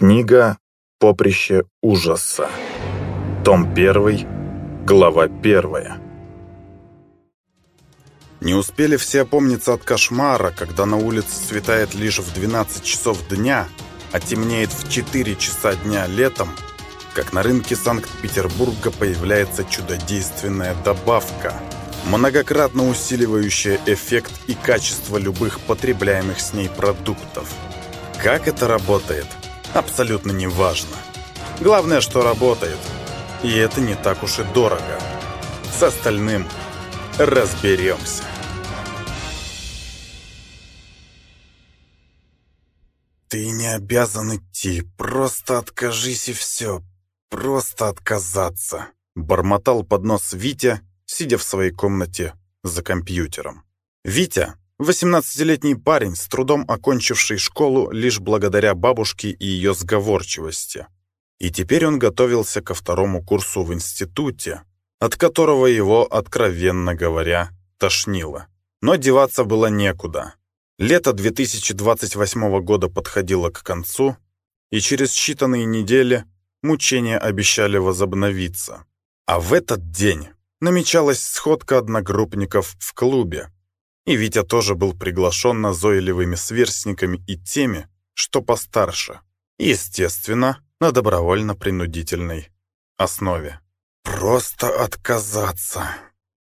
Книга «Поприще ужаса». Том 1, глава 1. Не успели все опомниться от кошмара, когда на улице светает лишь в 12 часов дня, а темнеет в 4 часа дня летом, как на рынке Санкт-Петербурга появляется чудодейственная добавка, многократно усиливающая эффект и качество любых потребляемых с ней продуктов. Как это работает? Абсолютно не важно. Главное, что работает. И это не так уж и дорого. С остальным разберемся. «Ты не обязан идти, просто откажись и все. Просто отказаться», — бормотал под нос Витя, сидя в своей комнате за компьютером. Витя 18-летний парень, с трудом окончивший школу лишь благодаря бабушке и ее сговорчивости. И теперь он готовился ко второму курсу в институте, от которого его, откровенно говоря, тошнило. Но деваться было некуда. Лето 2028 года подходило к концу, и через считанные недели мучения обещали возобновиться. А в этот день намечалась сходка одногруппников в клубе, и Витя тоже был приглашен назойливыми сверстниками и теми, что постарше. Естественно, на добровольно-принудительной основе. «Просто отказаться!»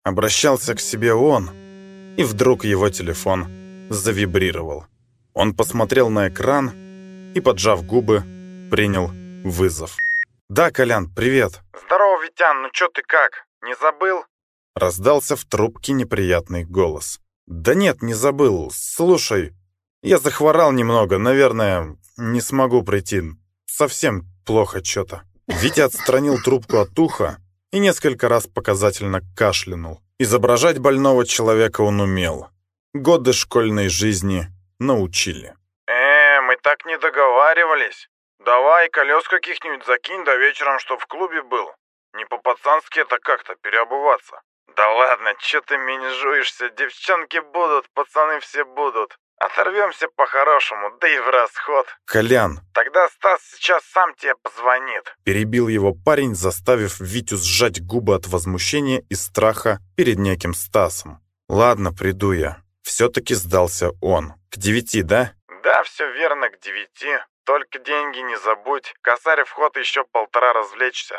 Обращался к себе он, и вдруг его телефон завибрировал. Он посмотрел на экран и, поджав губы, принял вызов. «Да, Колян, привет!» «Здорово, Витян, ну чё ты как? Не забыл?» Раздался в трубке неприятный голос. «Да нет, не забыл. Слушай, я захворал немного, наверное, не смогу прийти. Совсем плохо что-то». Витя отстранил трубку от уха и несколько раз показательно кашлянул. Изображать больного человека он умел. Годы школьной жизни научили. «Э, мы так не договаривались. Давай колес каких-нибудь закинь до вечером, чтоб в клубе был. Не по-пацански это как-то переобуваться». «Да ладно, чё ты меньжуешься? Девчонки будут, пацаны все будут. Оторвемся по-хорошему, да и в расход». «Колян!» «Тогда Стас сейчас сам тебе позвонит». Перебил его парень, заставив Витю сжать губы от возмущения и страха перед неким Стасом. «Ладно, приду я». Все-таки сдался он. «К девяти, да?» «Да, все верно, к девяти. Только деньги не забудь. Косарь вход еще полтора развлечься».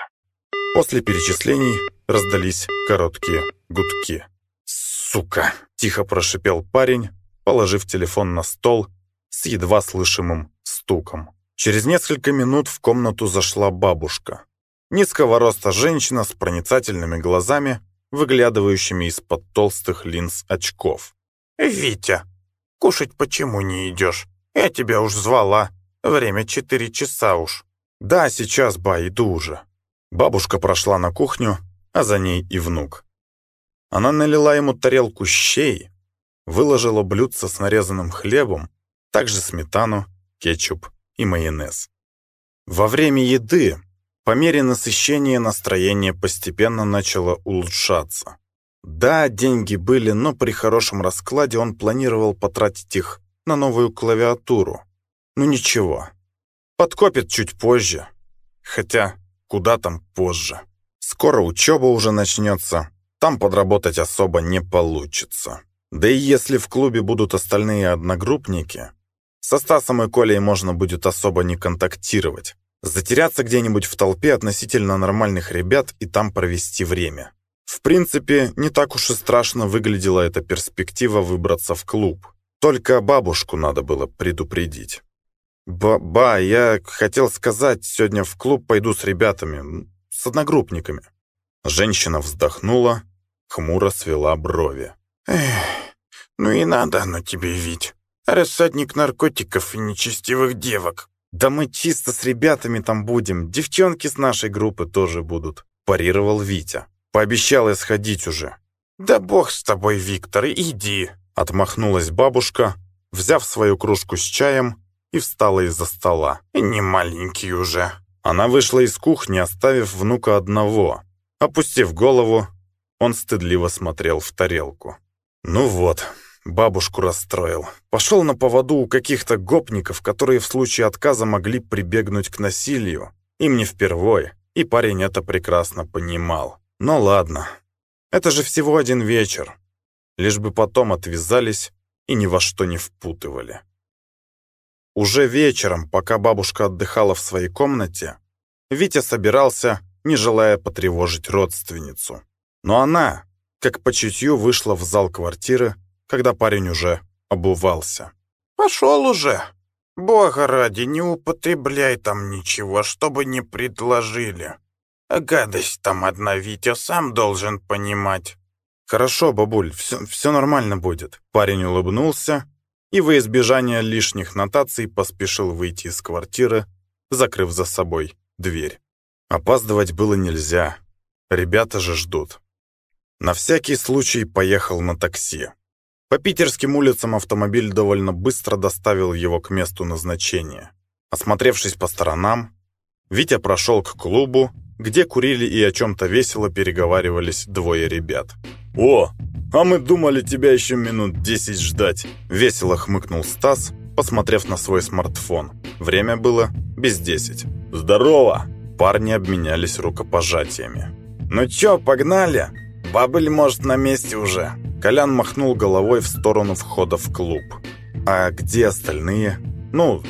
После перечислений раздались короткие гудки. «Сука!» — тихо прошипел парень, положив телефон на стол с едва слышимым стуком. Через несколько минут в комнату зашла бабушка. Низкого роста женщина с проницательными глазами, выглядывающими из-под толстых линз очков. «Витя, кушать почему не идешь? Я тебя уж звала. Время четыре часа уж». «Да, сейчас, ба, иду уже». Бабушка прошла на кухню, а за ней и внук. Она налила ему тарелку щей, выложила блюдце с нарезанным хлебом, также сметану, кетчуп и майонез. Во время еды, по мере насыщения, настроение постепенно начало улучшаться. Да, деньги были, но при хорошем раскладе он планировал потратить их на новую клавиатуру. Ну ничего, подкопит чуть позже. Хотя Куда там позже. Скоро учеба уже начнется. Там подработать особо не получится. Да и если в клубе будут остальные одногруппники, со Стасом и Колей можно будет особо не контактировать. Затеряться где-нибудь в толпе относительно нормальных ребят и там провести время. В принципе, не так уж и страшно выглядела эта перспектива выбраться в клуб. Только бабушку надо было предупредить. «Ба, я хотел сказать, сегодня в клуб пойду с ребятами, с одногруппниками». Женщина вздохнула, хмуро свела брови. «Эх, ну и надо оно тебе, Вить. Рассадник наркотиков и нечестивых девок». «Да мы чисто с ребятами там будем, девчонки с нашей группы тоже будут», парировал Витя. Пообещал я сходить уже. «Да бог с тобой, Виктор, иди», отмахнулась бабушка, взяв свою кружку с чаем и встала из-за стола. «Не маленький уже». Она вышла из кухни, оставив внука одного. Опустив голову, он стыдливо смотрел в тарелку. «Ну вот, бабушку расстроил. Пошел на поводу у каких-то гопников, которые в случае отказа могли прибегнуть к насилию. Им не впервой, и парень это прекрасно понимал. Но ладно, это же всего один вечер. Лишь бы потом отвязались и ни во что не впутывали. Уже вечером, пока бабушка отдыхала в своей комнате, Витя собирался, не желая потревожить родственницу. Но она, как по чутью, вышла в зал квартиры, когда парень уже обувался. «Пошел уже. Бога ради, не употребляй там ничего, чтобы не предложили. Гадость там одна, Витя, сам должен понимать». «Хорошо, бабуль, все, все нормально будет». Парень улыбнулся и во избежание лишних нотаций поспешил выйти из квартиры, закрыв за собой дверь. Опаздывать было нельзя. Ребята же ждут. На всякий случай поехал на такси. По питерским улицам автомобиль довольно быстро доставил его к месту назначения. Осмотревшись по сторонам, Витя прошел к клубу, где курили и о чем-то весело переговаривались двое ребят. «О, а мы думали тебя еще минут десять ждать!» Весело хмыкнул Стас, посмотрев на свой смартфон. Время было без десять. «Здорово!» Парни обменялись рукопожатиями. «Ну чё, погнали? Бабыль, может, на месте уже?» Колян махнул головой в сторону входа в клуб. «А где остальные?» «Ну,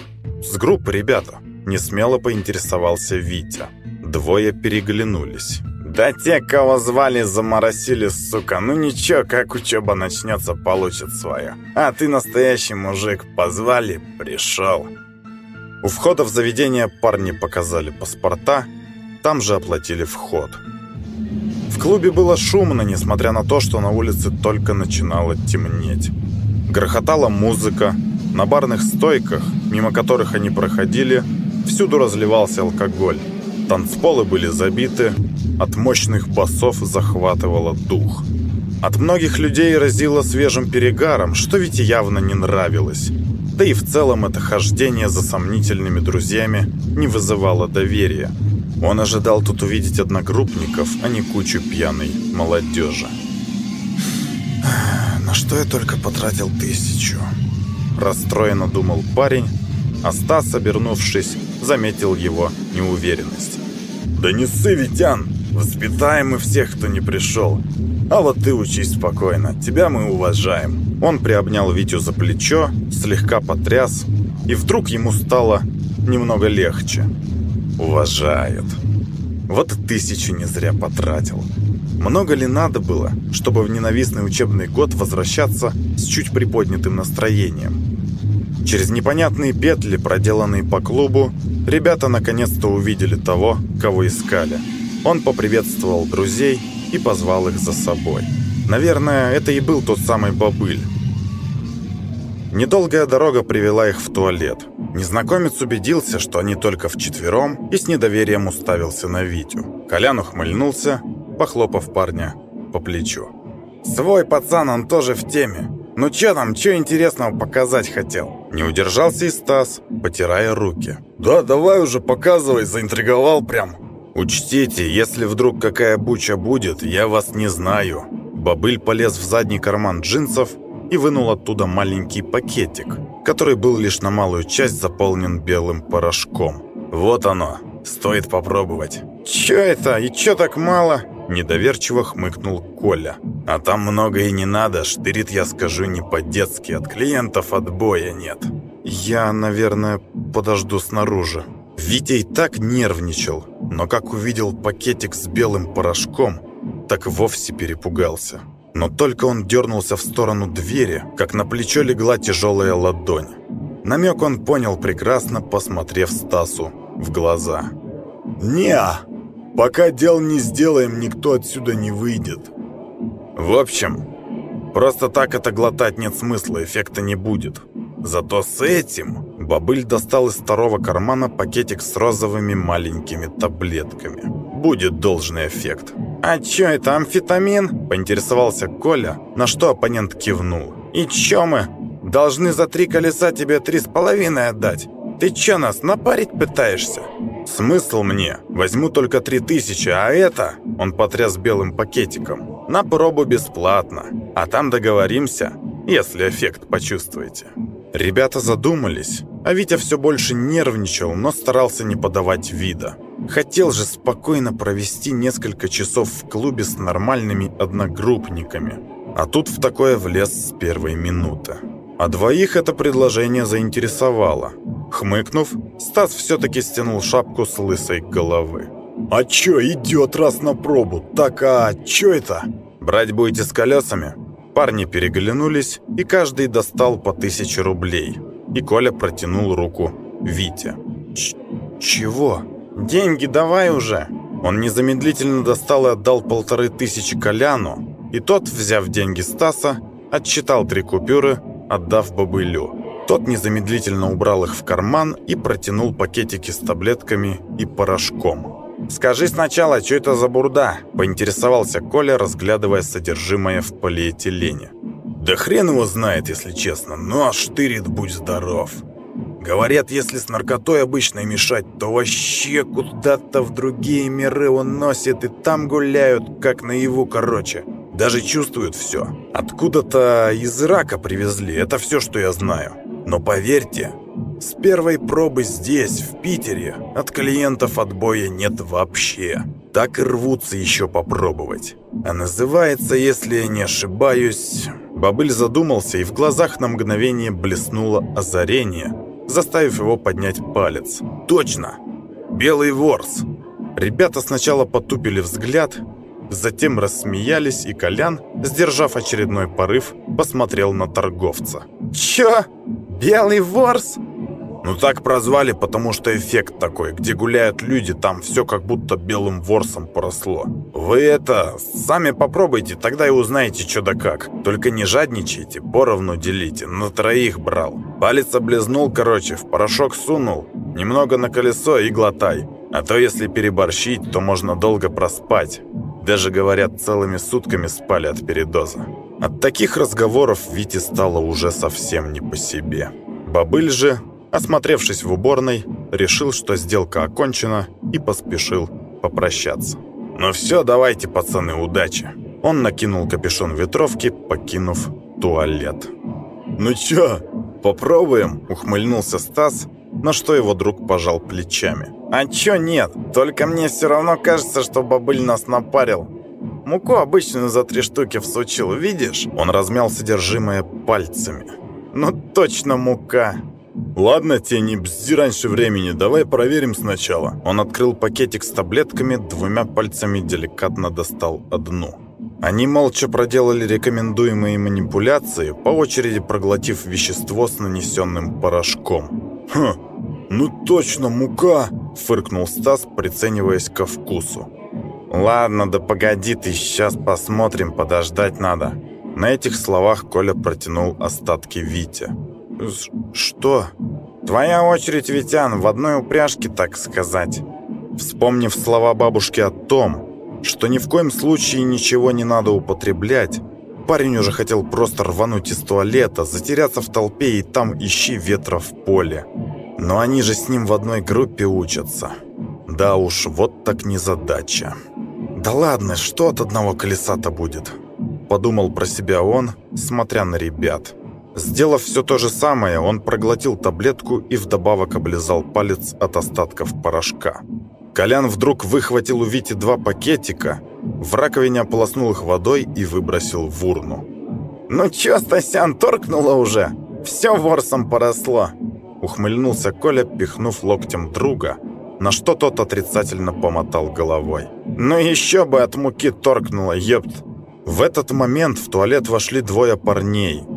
с группы ребята», — несмело поинтересовался Витя. Двое переглянулись. «Да те, кого звали, заморосили, сука. Ну ничего, как учеба начнется, получит свое. А ты настоящий мужик, позвали, пришел». У входа в заведение парни показали паспорта, там же оплатили вход. В клубе было шумно, несмотря на то, что на улице только начинало темнеть. Грохотала музыка, на барных стойках, мимо которых они проходили, всюду разливался алкоголь. Танцполы были забиты, от мощных басов захватывало дух. От многих людей разило свежим перегаром, что ведь явно не нравилось. Да и в целом это хождение за сомнительными друзьями не вызывало доверия. Он ожидал тут увидеть одногруппников, а не кучу пьяной молодежи. «На что я только потратил тысячу?» Расстроенно думал парень, а Стас, обернувшись, заметил его неуверенность. «Да не ссы, Витян! Воспитаем мы всех, кто не пришел. А вот ты учись спокойно, тебя мы уважаем». Он приобнял Витю за плечо, слегка потряс, и вдруг ему стало немного легче. «Уважает». Вот тысячу не зря потратил. Много ли надо было, чтобы в ненавистный учебный год возвращаться с чуть приподнятым настроением? Через непонятные петли, проделанные по клубу, ребята наконец-то увидели того, кого искали. Он поприветствовал друзей и позвал их за собой. Наверное, это и был тот самый бобыль. Недолгая дорога привела их в туалет. Незнакомец убедился, что они только вчетвером, и с недоверием уставился на Витю. Колян ухмыльнулся, похлопав парня по плечу. «Свой пацан, он тоже в теме. Ну чё там, чё интересного показать хотел?» Не удержался и Стас, потирая руки. «Да, давай уже показывай, заинтриговал прям». «Учтите, если вдруг какая буча будет, я вас не знаю». Бобыль полез в задний карман джинсов и вынул оттуда маленький пакетик, который был лишь на малую часть заполнен белым порошком. «Вот оно, стоит попробовать». «Чё это? И чё так мало?» Недоверчиво хмыкнул Коля. «А там много и не надо, штырит, я скажу, не по-детски, от клиентов отбоя нет». «Я, наверное, подожду снаружи». Витя и так нервничал, но как увидел пакетик с белым порошком, так вовсе перепугался. Но только он дернулся в сторону двери, как на плечо легла тяжелая ладонь. Намек он понял прекрасно, посмотрев Стасу в глаза. «Не-а!» Пока дел не сделаем, никто отсюда не выйдет. В общем, просто так это глотать нет смысла, эффекта не будет. Зато с этим Бобыль достал из второго кармана пакетик с розовыми маленькими таблетками. Будет должный эффект. «А чё это, амфетамин?» – поинтересовался Коля, на что оппонент кивнул. «И чё мы? Должны за три колеса тебе три с половиной отдать. Ты чё нас, напарить пытаешься?» «Смысл мне? Возьму только три тысячи, а это...» Он потряс белым пакетиком. «На пробу бесплатно. А там договоримся. если эффект почувствуете. Ребята задумались, а Витя все больше нервничал, но старался не подавать вида. Хотел же спокойно провести несколько часов в клубе с нормальными одногруппниками. А тут в такое влез с первой минуты. А двоих это предложение заинтересовало. Хмыкнув, Стас все-таки стянул шапку с лысой головы. «А чё, идет раз на пробу? Так, а чё это?» «Брать будете с колесами?» Парни переглянулись, и каждый достал по тысяче рублей. И Коля протянул руку Вите. Ч «Чего?» «Деньги давай уже!» Он незамедлительно достал и отдал полторы тысячи Коляну, и тот, взяв деньги Стаса, отчитал три купюры, отдав бобылю. Тот незамедлительно убрал их в карман и протянул пакетики с таблетками и порошком. «Скажи сначала, что это за бурда?» – поинтересовался Коля, разглядывая содержимое в полиэтилене. «Да хрен его знает, если честно, но штырит, будь здоров. Говорят, если с наркотой обычно мешать, то вообще куда-то в другие миры он носит и там гуляют, как наяву, короче. Даже чувствуют все. Откуда-то из Ирака привезли, это все, что я знаю. Но поверьте, с первой пробы здесь, в Питере, от клиентов отбоя нет вообще. Так и рвутся еще попробовать. А называется, если я не ошибаюсь... Бабыль задумался, и в глазах на мгновение блеснуло озарение, заставив его поднять палец. «Точно! Белый ворс!» Ребята сначала потупили взгляд, затем рассмеялись, и Колян, сдержав очередной порыв, посмотрел на торговца. «Чё? Белый ворс?» Ну так прозвали, потому что эффект такой. Где гуляют люди, там все как будто белым ворсом поросло. Вы это, сами попробуйте, тогда и узнаете, что да как. Только не жадничайте, поровну делите. На троих брал. Палец облизнул, короче, в порошок сунул. Немного на колесо и глотай. А то если переборщить, то можно долго проспать. Даже, говорят, целыми сутками спали от передоза. От таких разговоров Вите стало уже совсем не по себе. Бабыль же Осмотревшись в уборной, решил, что сделка окончена, и поспешил попрощаться. «Ну все, давайте, пацаны, удачи!» Он накинул капюшон ветровки, покинув туалет. «Ну чё, попробуем?» – ухмыльнулся Стас, на что его друг пожал плечами. «А чё нет? Только мне все равно кажется, что бабыль нас напарил. Муку обычную за три штуки всучил, видишь?» Он размял содержимое пальцами. «Ну точно мука!» «Ладно, те не бзди раньше времени, давай проверим сначала». Он открыл пакетик с таблетками, двумя пальцами деликатно достал одну. Они молча проделали рекомендуемые манипуляции, по очереди проглотив вещество с нанесенным порошком. «Хм, ну точно мука!» – фыркнул Стас, прицениваясь ко вкусу. «Ладно, да погоди ты, сейчас посмотрим, подождать надо». На этих словах Коля протянул остатки Вите. «Что?» «Твоя очередь, Витян, в одной упряжке, так сказать». Вспомнив слова бабушки о том, что ни в коем случае ничего не надо употреблять, парень уже хотел просто рвануть из туалета, затеряться в толпе и там ищи ветра в поле. Но они же с ним в одной группе учатся. Да уж, вот так незадача. «Да ладно, что от одного колеса-то будет?» Подумал про себя он, смотря на ребят. Сделав все то же самое, он проглотил таблетку и вдобавок облизал палец от остатков порошка. Колян вдруг выхватил у Вити два пакетика, в раковине ополоснул их водой и выбросил в урну. «Ну чё, Стасян, торкнуло уже? Все ворсом поросло!» Ухмыльнулся Коля, пихнув локтем друга, на что тот отрицательно помотал головой. «Ну еще бы от муки торкнуло, ёпт!» В этот момент в туалет вошли двое парней –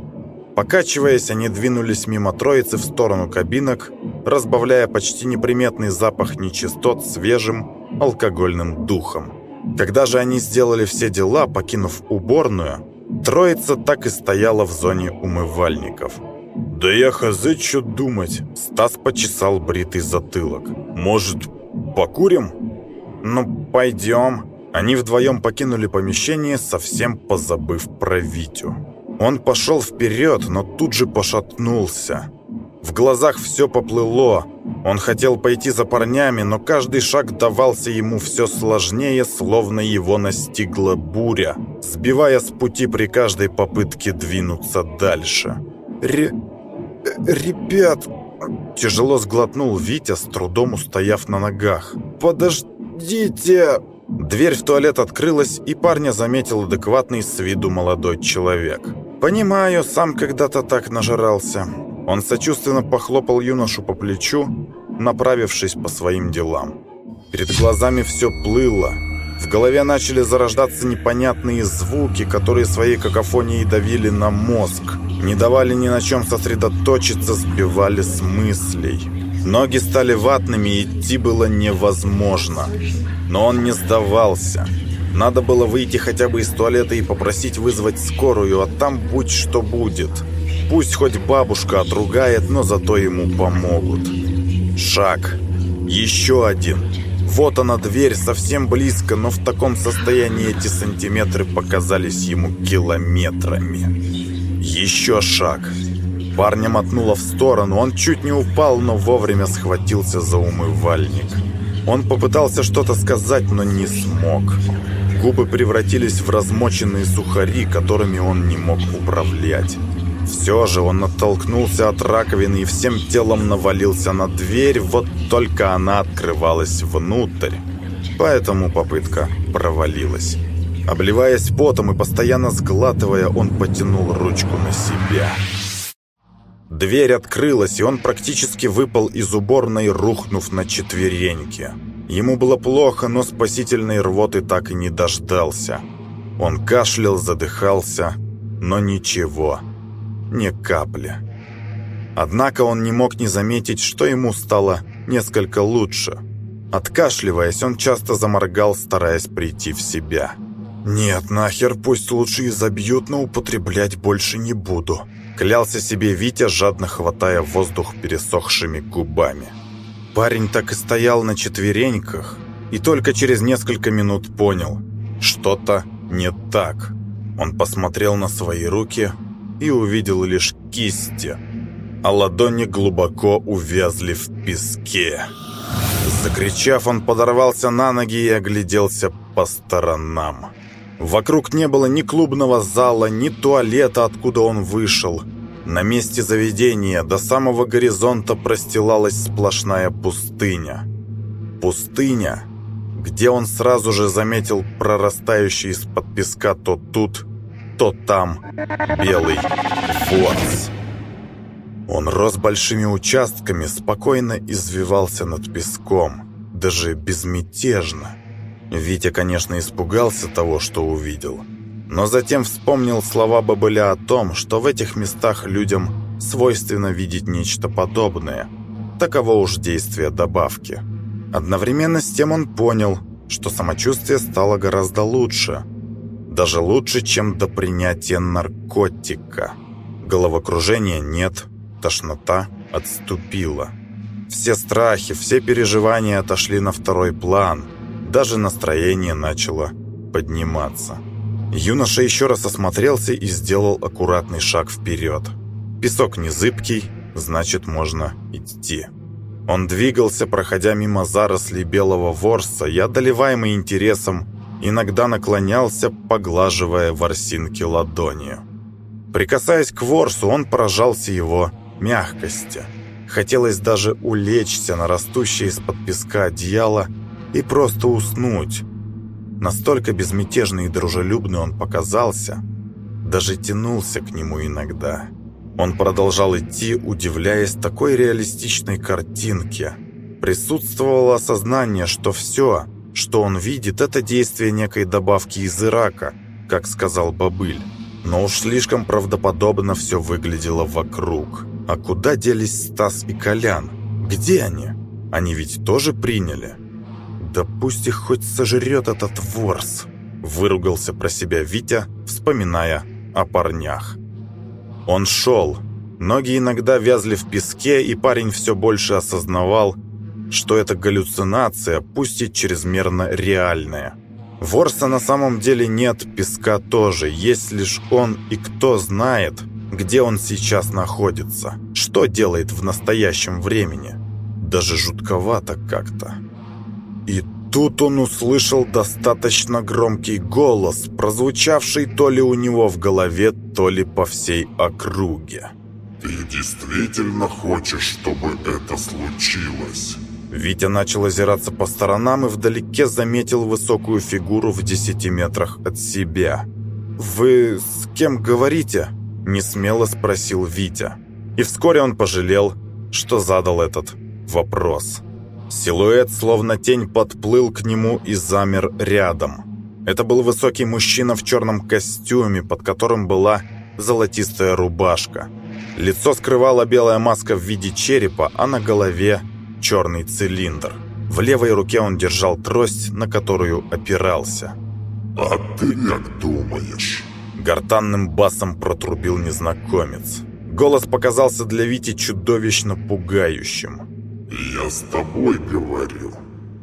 Покачиваясь, они двинулись мимо троицы в сторону кабинок, разбавляя почти неприметный запах нечистот свежим алкогольным духом. Когда же они сделали все дела, покинув уборную, троица так и стояла в зоне умывальников. «Да я хз, что думать?» Стас почесал бритый затылок. «Может, покурим?» «Ну, пойдем». Они вдвоем покинули помещение, совсем позабыв про Витю. Он пошел вперед, но тут же пошатнулся. В глазах все поплыло. Он хотел пойти за парнями, но каждый шаг давался ему все сложнее, словно его настигла буря, сбивая с пути при каждой попытке двинуться дальше. «Ре... ребят...» Тяжело сглотнул Витя, с трудом устояв на ногах. «Подождите!» Дверь в туалет открылась, и парня заметил адекватный с виду молодой человек. «Понимаю, сам когда-то так нажирался». Он сочувственно похлопал юношу по плечу, направившись по своим делам. Перед глазами все плыло. В голове начали зарождаться непонятные звуки, которые своей какофонией давили на мозг, не давали ни на чем сосредоточиться, сбивали с мыслей. Ноги стали ватными, идти было невозможно. Но он не сдавался. Надо было выйти хотя бы из туалета и попросить вызвать скорую, а там будь что будет. Пусть хоть бабушка отругает, но зато ему помогут. Шаг. Еще один. Вот она дверь, совсем близко, но в таком состоянии эти сантиметры показались ему километрами. Еще шаг. Парня мотнуло в сторону, он чуть не упал, но вовремя схватился за умывальник. Он попытался что-то сказать, но не смог. Губы превратились в размоченные сухари, которыми он не мог управлять. Все же он оттолкнулся от раковины и всем телом навалился на дверь, вот только она открывалась внутрь. Поэтому попытка провалилась. Обливаясь потом и постоянно сглатывая, он потянул ручку на себя. Дверь открылась, и он практически выпал из уборной, рухнув на четвереньки. Ему было плохо, но спасительной рвоты так и не дождался. Он кашлял, задыхался, но ничего ни капли. Однако он не мог не заметить, что ему стало несколько лучше. Откашливаясь, он часто заморгал, стараясь прийти в себя. «Нет, нахер, пусть лучше и забьют, но употреблять больше не буду», клялся себе Витя, жадно хватая воздух пересохшими губами. Парень так и стоял на четвереньках, и только через несколько минут понял, что-то не так. Он посмотрел на свои руки, и увидел лишь кисти, а ладони глубоко увязли в песке. Закричав, он подорвался на ноги и огляделся по сторонам. Вокруг не было ни клубного зала, ни туалета, откуда он вышел. На месте заведения до самого горизонта простилалась сплошная пустыня. Пустыня, где он сразу же заметил прорастающий из-под песка то тут, то там белый ворс. Он рос большими участками, спокойно извивался над песком, даже безмятежно. Витя, конечно, испугался того, что увидел. Но затем вспомнил слова Бабыля о том, что в этих местах людям свойственно видеть нечто подобное. Таково уж действие добавки. Одновременно с тем он понял, что самочувствие стало гораздо лучше – даже лучше, чем до принятия наркотика. Головокружения нет, тошнота отступила. Все страхи, все переживания отошли на второй план. Даже настроение начало подниматься. Юноша еще раз осмотрелся и сделал аккуратный шаг вперед. Песок не зыбкий, значит, можно идти. Он двигался, проходя мимо зарослей белого ворса, и, одолеваемый интересом, иногда наклонялся, поглаживая ворсинки ладонью. Прикасаясь к ворсу, он поражался его мягкости. Хотелось даже улечься на растущее из-под песка одеяло и просто уснуть. Настолько безмятежный и дружелюбный он показался, даже тянулся к нему иногда. Он продолжал идти, удивляясь такой реалистичной картинке. Присутствовало осознание, что все – что он видит, это действие некой добавки из Ирака, как сказал Бабыль. Но уж слишком правдоподобно все выглядело вокруг. А куда делись Стас и Колян? Где они? Они ведь тоже приняли? Да пусть их хоть сожрет этот ворс. Выругался про себя Витя, вспоминая о парнях. Он шел. Ноги иногда вязли в песке, и парень все больше осознавал, что это галлюцинация, пусть и чрезмерно реальная. Ворса на самом деле нет, песка тоже, есть лишь он, и кто знает, где он сейчас находится, что делает в настоящем времени. Даже жутковато как-то. И тут он услышал достаточно громкий голос, прозвучавший то ли у него в голове, то ли по всей округе. «Ты действительно хочешь, чтобы это случилось?» Витя начал озираться по сторонам и вдалеке заметил высокую фигуру в десяти метрах от себя. «Вы с кем говорите?» – несмело спросил Витя. И вскоре он пожалел, что задал этот вопрос. Силуэт, словно тень, подплыл к нему и замер рядом. Это был высокий мужчина в черном костюме, под которым была золотистая рубашка. Лицо скрывала белая маска в виде черепа, а на голове черный цилиндр. В левой руке он держал трость, на которую опирался. «А ты как думаешь?» Гортанным басом протрубил незнакомец. Голос показался для Вити чудовищно пугающим. «Я с тобой говорил».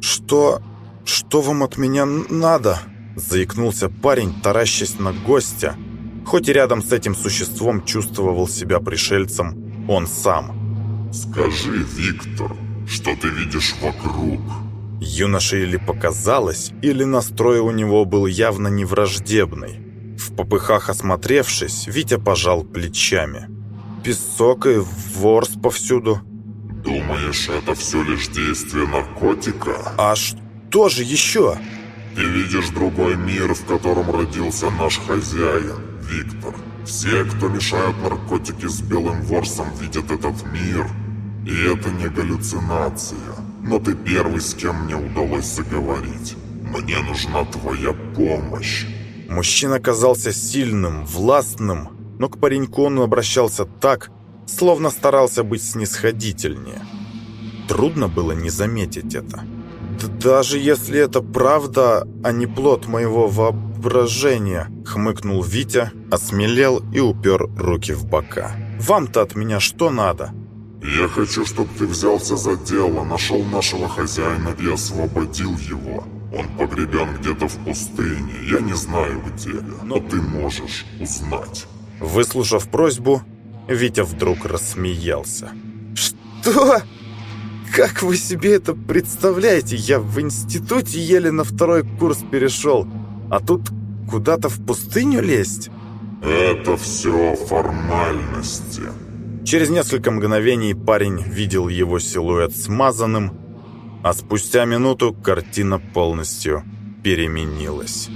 «Что... что вам от меня надо?» Заикнулся парень, таращась на гостя. Хоть и рядом с этим существом чувствовал себя пришельцем, он сам. «Скажи, Виктор, что ты видишь вокруг?» Юноше или показалось, или настрой у него был явно не враждебный. В попыхах осмотревшись, Витя пожал плечами. «Песок и ворс повсюду». «Думаешь, это все лишь действие наркотика?» «А что же еще?» «Ты видишь другой мир, в котором родился наш хозяин, Виктор. Все, кто мешают наркотики с белым ворсом, видят этот мир. И это не галлюцинация. Но ты первый, с кем мне удалось заговорить. Мне нужна твоя помощь». Мужчина казался сильным, властным, но к пареньку он обращался так, словно старался быть снисходительнее. Трудно было не заметить это. «Даже если это правда, а не плод моего воображения», — хмыкнул Витя, осмелел и упер руки в бока. «Вам-то от меня что надо?» «Я хочу, чтобы ты взялся за дело, нашел нашего хозяина и освободил его. Он погребен где-то в пустыне, я не знаю где, но ты можешь узнать». Выслушав просьбу, Витя вдруг рассмеялся. «Что? Как вы себе это представляете? Я в институте еле на второй курс перешел, а тут куда-то в пустыню лезть?» «Это все формальности». Через несколько мгновений парень видел его силуэт смазанным, а спустя минуту картина полностью переменилась.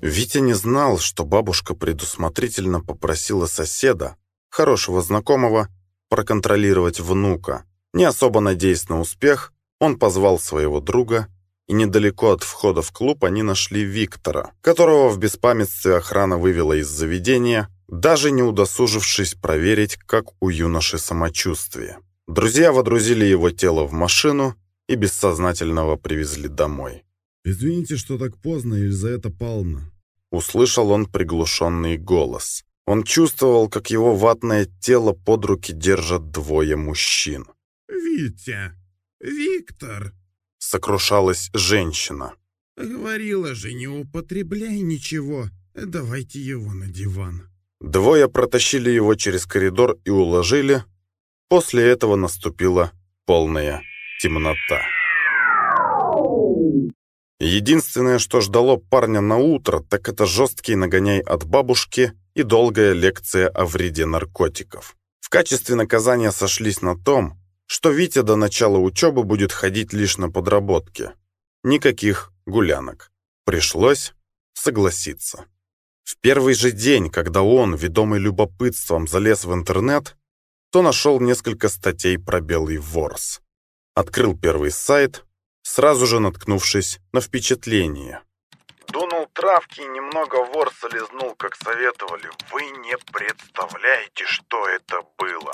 Витя не знал, что бабушка предусмотрительно попросила соседа, хорошего знакомого, проконтролировать внука. Не особо надеясь на успех, он позвал своего друга, и недалеко от входа в клуб они нашли Виктора, которого в беспамятстве охрана вывела из заведения, даже не удосужившись проверить, как у юноши самочувствие. Друзья водрузили его тело в машину и бессознательного привезли домой. «Извините, что так поздно, Елизавета Павловна». Услышал он приглушенный голос. Он чувствовал, как его ватное тело под руки держат двое мужчин. «Витя! Виктор!» Сокрушалась женщина. «Говорила же, не употребляй ничего. Давайте его на диван». Двое протащили его через коридор и уложили. После этого наступила полная темнота. Единственное, что ждало парня на утро, так это жесткий нагоняй от бабушки и долгая лекция о вреде наркотиков. В качестве наказания сошлись на том, что Витя до начала учебы будет ходить лишь на подработке. Никаких гулянок. Пришлось согласиться. В первый же день, когда он, ведомый любопытством, залез в интернет, то нашел несколько статей про белый ворс. Открыл первый сайт, сразу же наткнувшись на впечатление. Дунул травки и немного ворса лизнул, как советовали. Вы не представляете, что это было.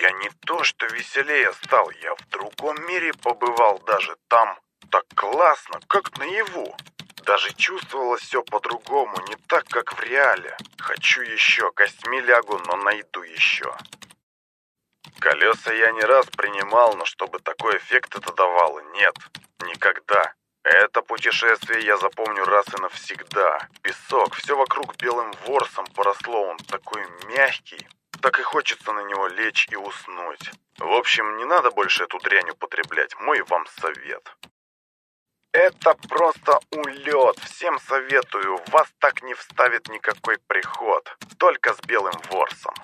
Я не то что веселее стал, я в другом мире побывал даже там. Так классно, как наяву. Даже чувствовалось все по-другому, не так, как в реале. Хочу еще, костьми лягу, но найду еще. Колеса я не раз принимал, но чтобы такой эффект это давало, нет, никогда. Это путешествие я запомню раз и навсегда. Песок, все вокруг белым ворсом поросло, он такой мягкий. так и хочется на него лечь и уснуть. В общем, не надо больше эту дрянь употреблять, мой вам совет. Это просто улет, всем советую, вас так не вставит никакой приход, только с белым ворсом.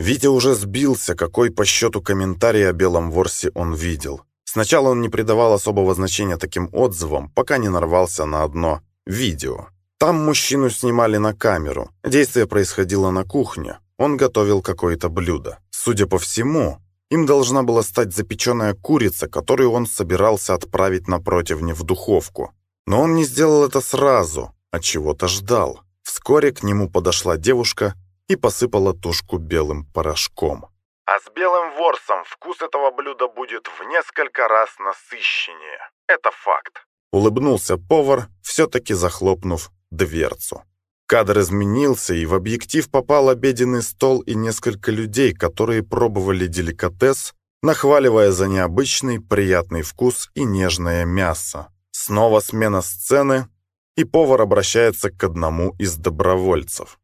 Витя уже сбился, какой по счету комментарий о белом ворсе он видел. Сначала он не придавал особого значения таким отзывам, пока не нарвался на одно видео. Там мужчину снимали на камеру. Действие происходило на кухне. Он готовил какое-то блюдо. Судя по всему, им должна была стать запеченная курица, которую он собирался отправить на противне в духовку. Но он не сделал это сразу, а чего-то ждал. Вскоре к нему подошла девушка и посыпала тушку белым порошком. А с белым ворсом вкус этого блюда будет в несколько раз насыщеннее. Это факт. Улыбнулся повар, все-таки захлопнув дверцу. Кадр изменился, и в объектив попал обеденный стол и несколько людей, которые пробовали деликатес, нахваливая за необычный, приятный вкус и нежное мясо. Снова смена сцены, и повар обращается к одному из добровольцев.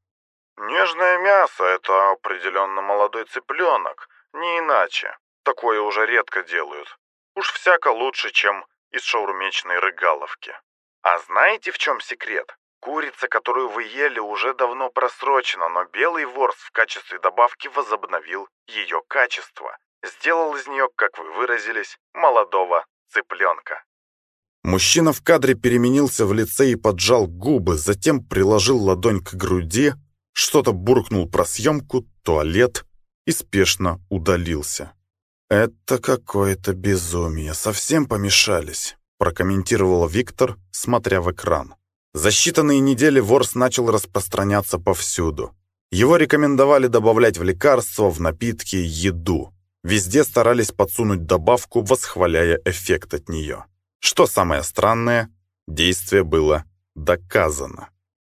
Нежное мясо — это определенно молодой цыпленок, не иначе. Такое уже редко делают. Уж всяко лучше, чем из шаурмечной рыгаловки. А знаете, в чем секрет? Курица, которую вы ели, уже давно просрочена, но белый ворс в качестве добавки возобновил ее качество. Сделал из нее, как вы выразились, молодого цыпленка. Мужчина в кадре переменился в лице и поджал губы, затем приложил ладонь к груди, что-то буркнул про съемку, туалет и спешно удалился. «Это какое-то безумие, совсем помешались», прокомментировал Виктор, смотря в экран. За считанные недели ворс начал распространяться повсюду. Его рекомендовали добавлять в лекарства, в напитки, еду. Везде старались подсунуть добавку, восхваляя эффект от нее. Что самое странное, действие было доказано.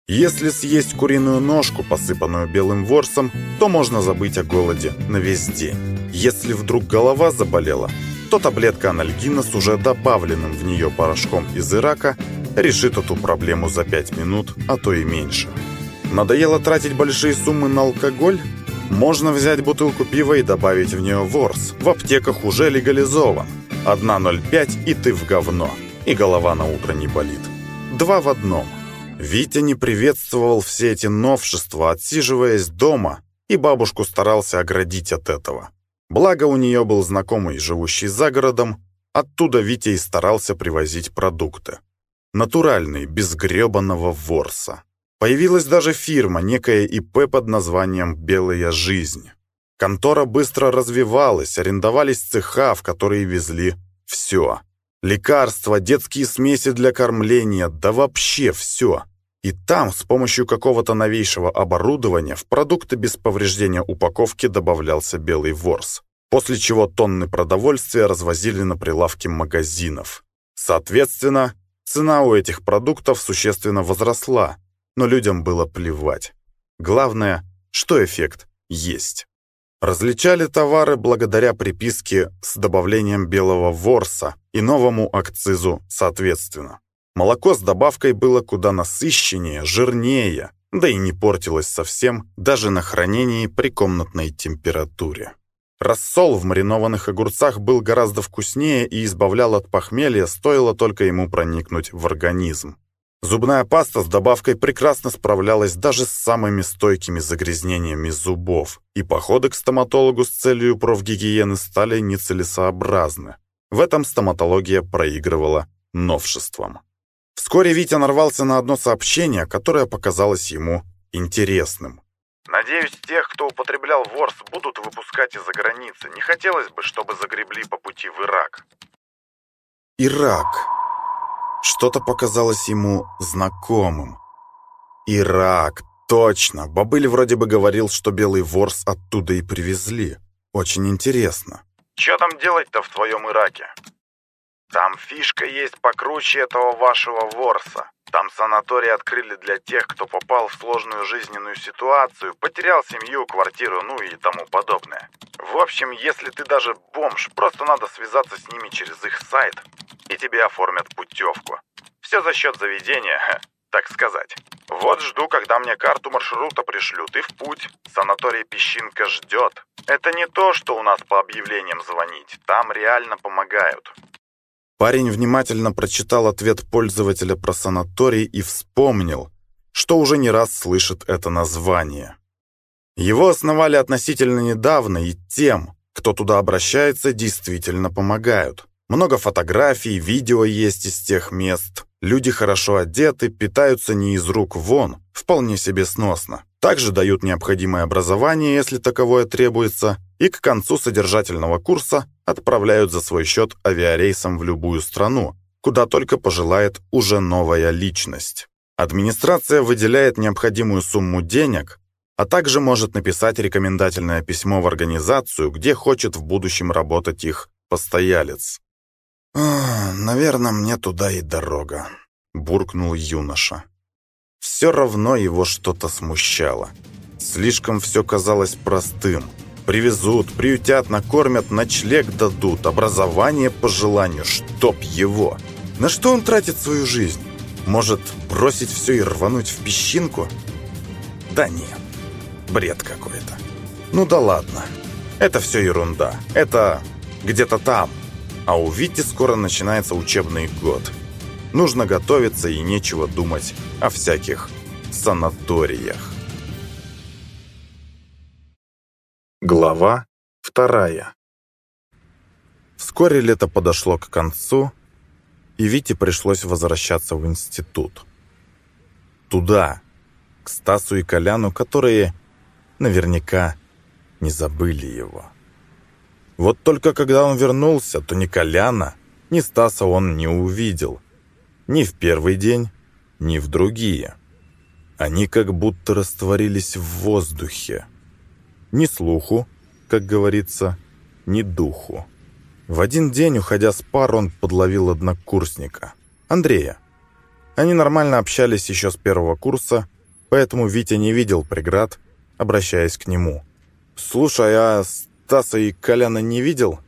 Если съесть куриную ножку, посыпанную белым ворсом, то можно забыть о голоде на весь день. Если вдруг голова заболела, то таблетка анальгина с уже добавленным в нее порошком из Ирака решит эту проблему за 5 минут, а то и меньше. Надоело тратить большие суммы на алкоголь? Можно взять бутылку пива и добавить в нее ворс. В аптеках уже легализован. 1,05 и ты в говно. И голова на утро не болит. Два в одном. Витя не приветствовал все эти новшества, отсиживаясь дома, и бабушку старался оградить от этого. Благо у нее был знакомый, живущий за городом, оттуда Витя и старался привозить продукты натуральный, без гребаного ворса. Появилась даже фирма, некая ИП под названием «Белая жизнь». Контора быстро развивалась, арендовались цеха, в которые везли все. Лекарства, детские смеси для кормления, да вообще все. И там с помощью какого-то новейшего оборудования в продукты без повреждения упаковки добавлялся белый ворс, после чего тонны продовольствия развозили на прилавки магазинов. Соответственно, Цена у этих продуктов существенно возросла, но людям было плевать. Главное, что эффект есть. Различали товары благодаря приписке с добавлением белого ворса и новому акцизу соответственно. Молоко с добавкой было куда насыщеннее, жирнее, да и не портилось совсем даже на хранении при комнатной температуре. Рассол в маринованных огурцах был гораздо вкуснее и избавлял от похмелья, стоило только ему проникнуть в организм. Зубная паста с добавкой прекрасно справлялась даже с самыми стойкими загрязнениями зубов, и походы к стоматологу с целью профгигиены стали нецелесообразны. В этом стоматология проигрывала новшеством. Вскоре Витя нарвался на одно сообщение, которое показалось ему интересным. Надеюсь, тех, кто употреблял ворс, будут выпускать из-за границы. Не хотелось бы, чтобы загребли по пути в Ирак. Ирак. Что-то показалось ему знакомым. Ирак, точно. Бабыль вроде бы говорил, что белый ворс оттуда и привезли. Очень интересно. Что там делать-то в твоем Ираке? Там фишка есть покруче этого вашего ворса. Там санаторий открыли для тех, кто попал в сложную жизненную ситуацию, потерял семью, квартиру, ну и тому подобное. В общем, если ты даже бомж, просто надо связаться с ними через их сайт, и тебе оформят путевку. Все за счет заведения, так сказать. Вот жду, когда мне карту маршрута пришлют, и в путь. Санаторий Песчинка ждет. Это не то, что у нас по объявлениям звонить. Там реально помогают. Парень внимательно прочитал ответ пользователя про санаторий и вспомнил, что уже не раз слышит это название. Его основали относительно недавно, и тем, кто туда обращается, действительно помогают. Много фотографий, видео есть из тех мест. Люди хорошо одеты, питаются не из рук вон, вполне себе сносно. Также дают необходимое образование, если таковое требуется, и к концу содержательного курса отправляют за свой счет авиарейсом в любую страну, куда только пожелает уже новая личность. Администрация выделяет необходимую сумму денег, а также может написать рекомендательное письмо в организацию, где хочет в будущем работать их постоялец. «Наверное, мне туда и дорога», — буркнул юноша. Все равно его что-то смущало. Слишком все казалось простым. Привезут, приютят, накормят, ночлег дадут, образование по желанию, чтоб его. На что он тратит свою жизнь? Может, бросить все и рвануть в песчинку? Да нет, бред какой-то. Ну да ладно, это все ерунда. Это где-то там, а у Вити скоро начинается учебный год. Нужно готовиться и нечего думать о всяких санаториях. Глава вторая. Вскоре лето подошло к концу, и Вите пришлось возвращаться в институт. Туда, к Стасу и Коляну, которые наверняка не забыли его. Вот только когда он вернулся, то ни Коляна, ни Стаса он не увидел. Ни в первый день, ни в другие. Они как будто растворились в воздухе. Ни слуху, как говорится, ни духу. В один день, уходя с пар, он подловил однокурсника, Андрея. Они нормально общались еще с первого курса, поэтому Витя не видел преград, обращаясь к нему. «Слушай, а Стаса и Коляна не видел?»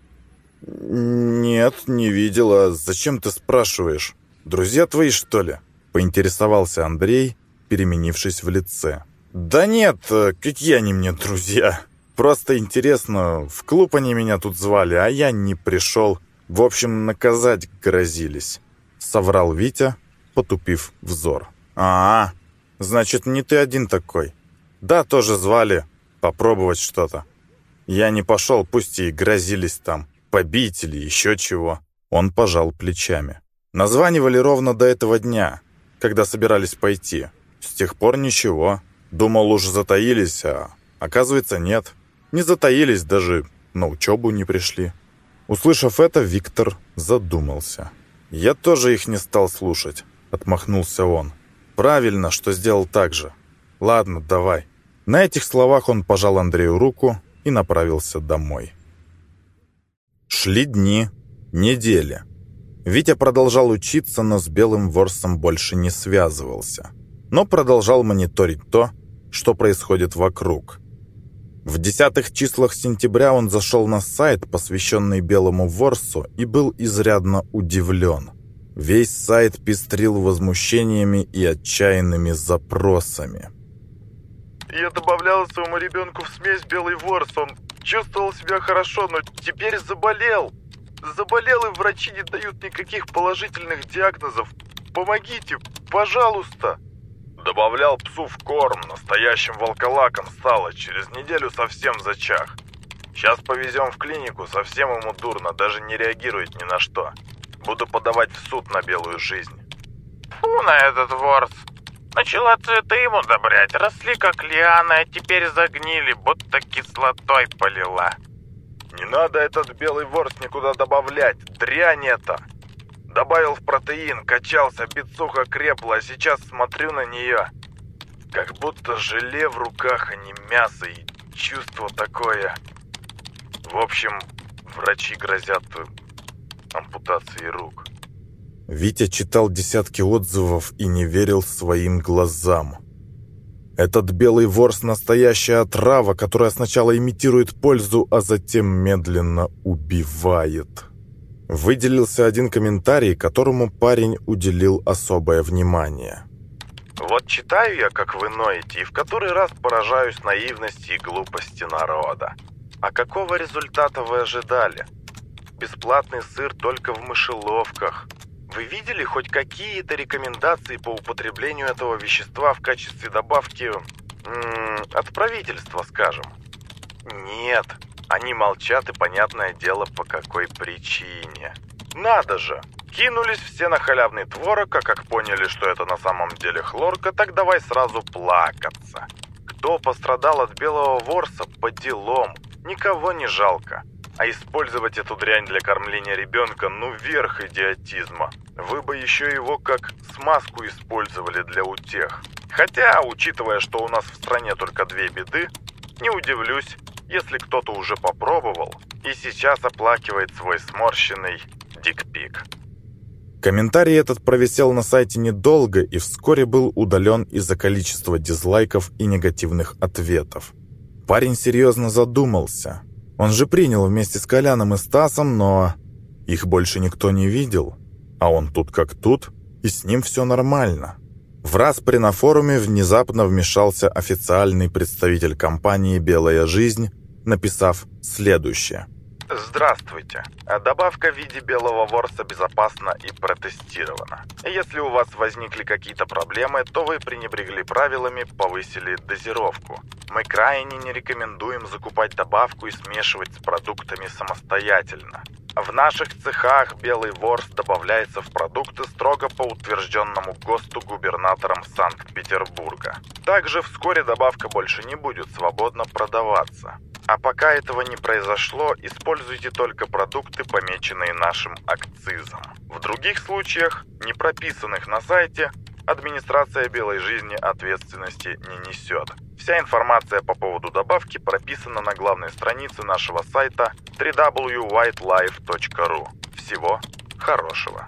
«Нет, не видел. А зачем ты спрашиваешь? Друзья твои, что ли?» Поинтересовался Андрей, переменившись в лице. «Да нет, какие они мне друзья. Просто интересно, в клуб они меня тут звали, а я не пришел. В общем, наказать грозились», — соврал Витя, потупив взор. «А, значит, не ты один такой. Да, тоже звали. Попробовать что-то. Я не пошел, пусть и грозились там, побить или еще чего. Он пожал плечами. Названивали ровно до этого дня, когда собирались пойти. С тех пор ничего. Думал, уж затаились, а оказывается нет. Не затаились, даже на учебу не пришли. Услышав это, Виктор задумался. «Я тоже их не стал слушать», — отмахнулся он. «Правильно, что сделал так же. Ладно, давай». На этих словах он пожал Андрею руку, и направился домой. Шли дни, недели. Витя продолжал учиться, но с Белым Ворсом больше не связывался. Но продолжал мониторить то, что происходит вокруг. В десятых числах сентября он зашел на сайт, посвященный Белому Ворсу, и был изрядно удивлен. Весь сайт пестрил возмущениями и отчаянными запросами. Я добавлял своему ребенку в смесь белый ворс. Он чувствовал себя хорошо, но теперь заболел. Заболел, и врачи не дают никаких положительных диагнозов. Помогите, пожалуйста. Добавлял псу в корм, настоящим волколаком стало. Через неделю совсем зачах. Сейчас повезем в клинику, совсем ему дурно, даже не реагирует ни на что. Буду подавать в суд на белую жизнь. Фу на этот ворс. Начала цветы ему добрять, росли как лианы, а теперь загнили, будто кислотой полила. Не надо этот белый ворс никуда добавлять, дрянь это. Добавил в протеин, качался, бицуха крепла, а сейчас смотрю на нее. Как будто желе в руках, а не мясо, и чувство такое. В общем, врачи грозят ампутацией рук. Витя читал десятки отзывов и не верил своим глазам. Этот белый ворс – настоящая отрава, которая сначала имитирует пользу, а затем медленно убивает. Выделился один комментарий, которому парень уделил особое внимание. Вот читаю я, как вы ноете, и в который раз поражаюсь наивности и глупости народа. А какого результата вы ожидали? Бесплатный сыр только в мышеловках. Вы видели хоть какие-то рекомендации по употреблению этого вещества в качестве добавки от правительства, скажем? Нет, они молчат и понятное дело по какой причине. Надо же! Кинулись все на халявный творог, а как поняли, что это на самом деле хлорка, так давай сразу плакаться. Кто пострадал от белого ворса, по делам. Никого не жалко. А использовать эту дрянь для кормления ребенка, ну верх идиотизма. Вы бы еще его как смазку использовали для утех. Хотя, учитывая, что у нас в стране только две беды, не удивлюсь, если кто-то уже попробовал и сейчас оплакивает свой сморщенный дикпик. Комментарий этот провисел на сайте недолго и вскоре был удален из-за количества дизлайков и негативных ответов. Парень серьезно задумался. Он же принял вместе с Коляном и Стасом, но их больше никто не видел. А он тут как тут, и с ним все нормально. В Распри на форуме внезапно вмешался официальный представитель компании «Белая жизнь», написав следующее – Здравствуйте. Добавка в виде белого ворса безопасна и протестирована. Если у вас возникли какие-то проблемы, то вы пренебрегли правилами, повысили дозировку. Мы крайне не рекомендуем закупать добавку и смешивать с продуктами самостоятельно. В наших цехах белый ворс добавляется в продукты строго по утвержденному ГОСТу губернатором Санкт-Петербурга. Также вскоре добавка больше не будет свободно продаваться. А пока этого не произошло, используйте только продукты, помеченные нашим акцизом. В других случаях, не прописанных на сайте, администрация белой жизни ответственности не несет. Вся информация по поводу добавки прописана на главной странице нашего сайта www.whitelife.ru. Всего хорошего.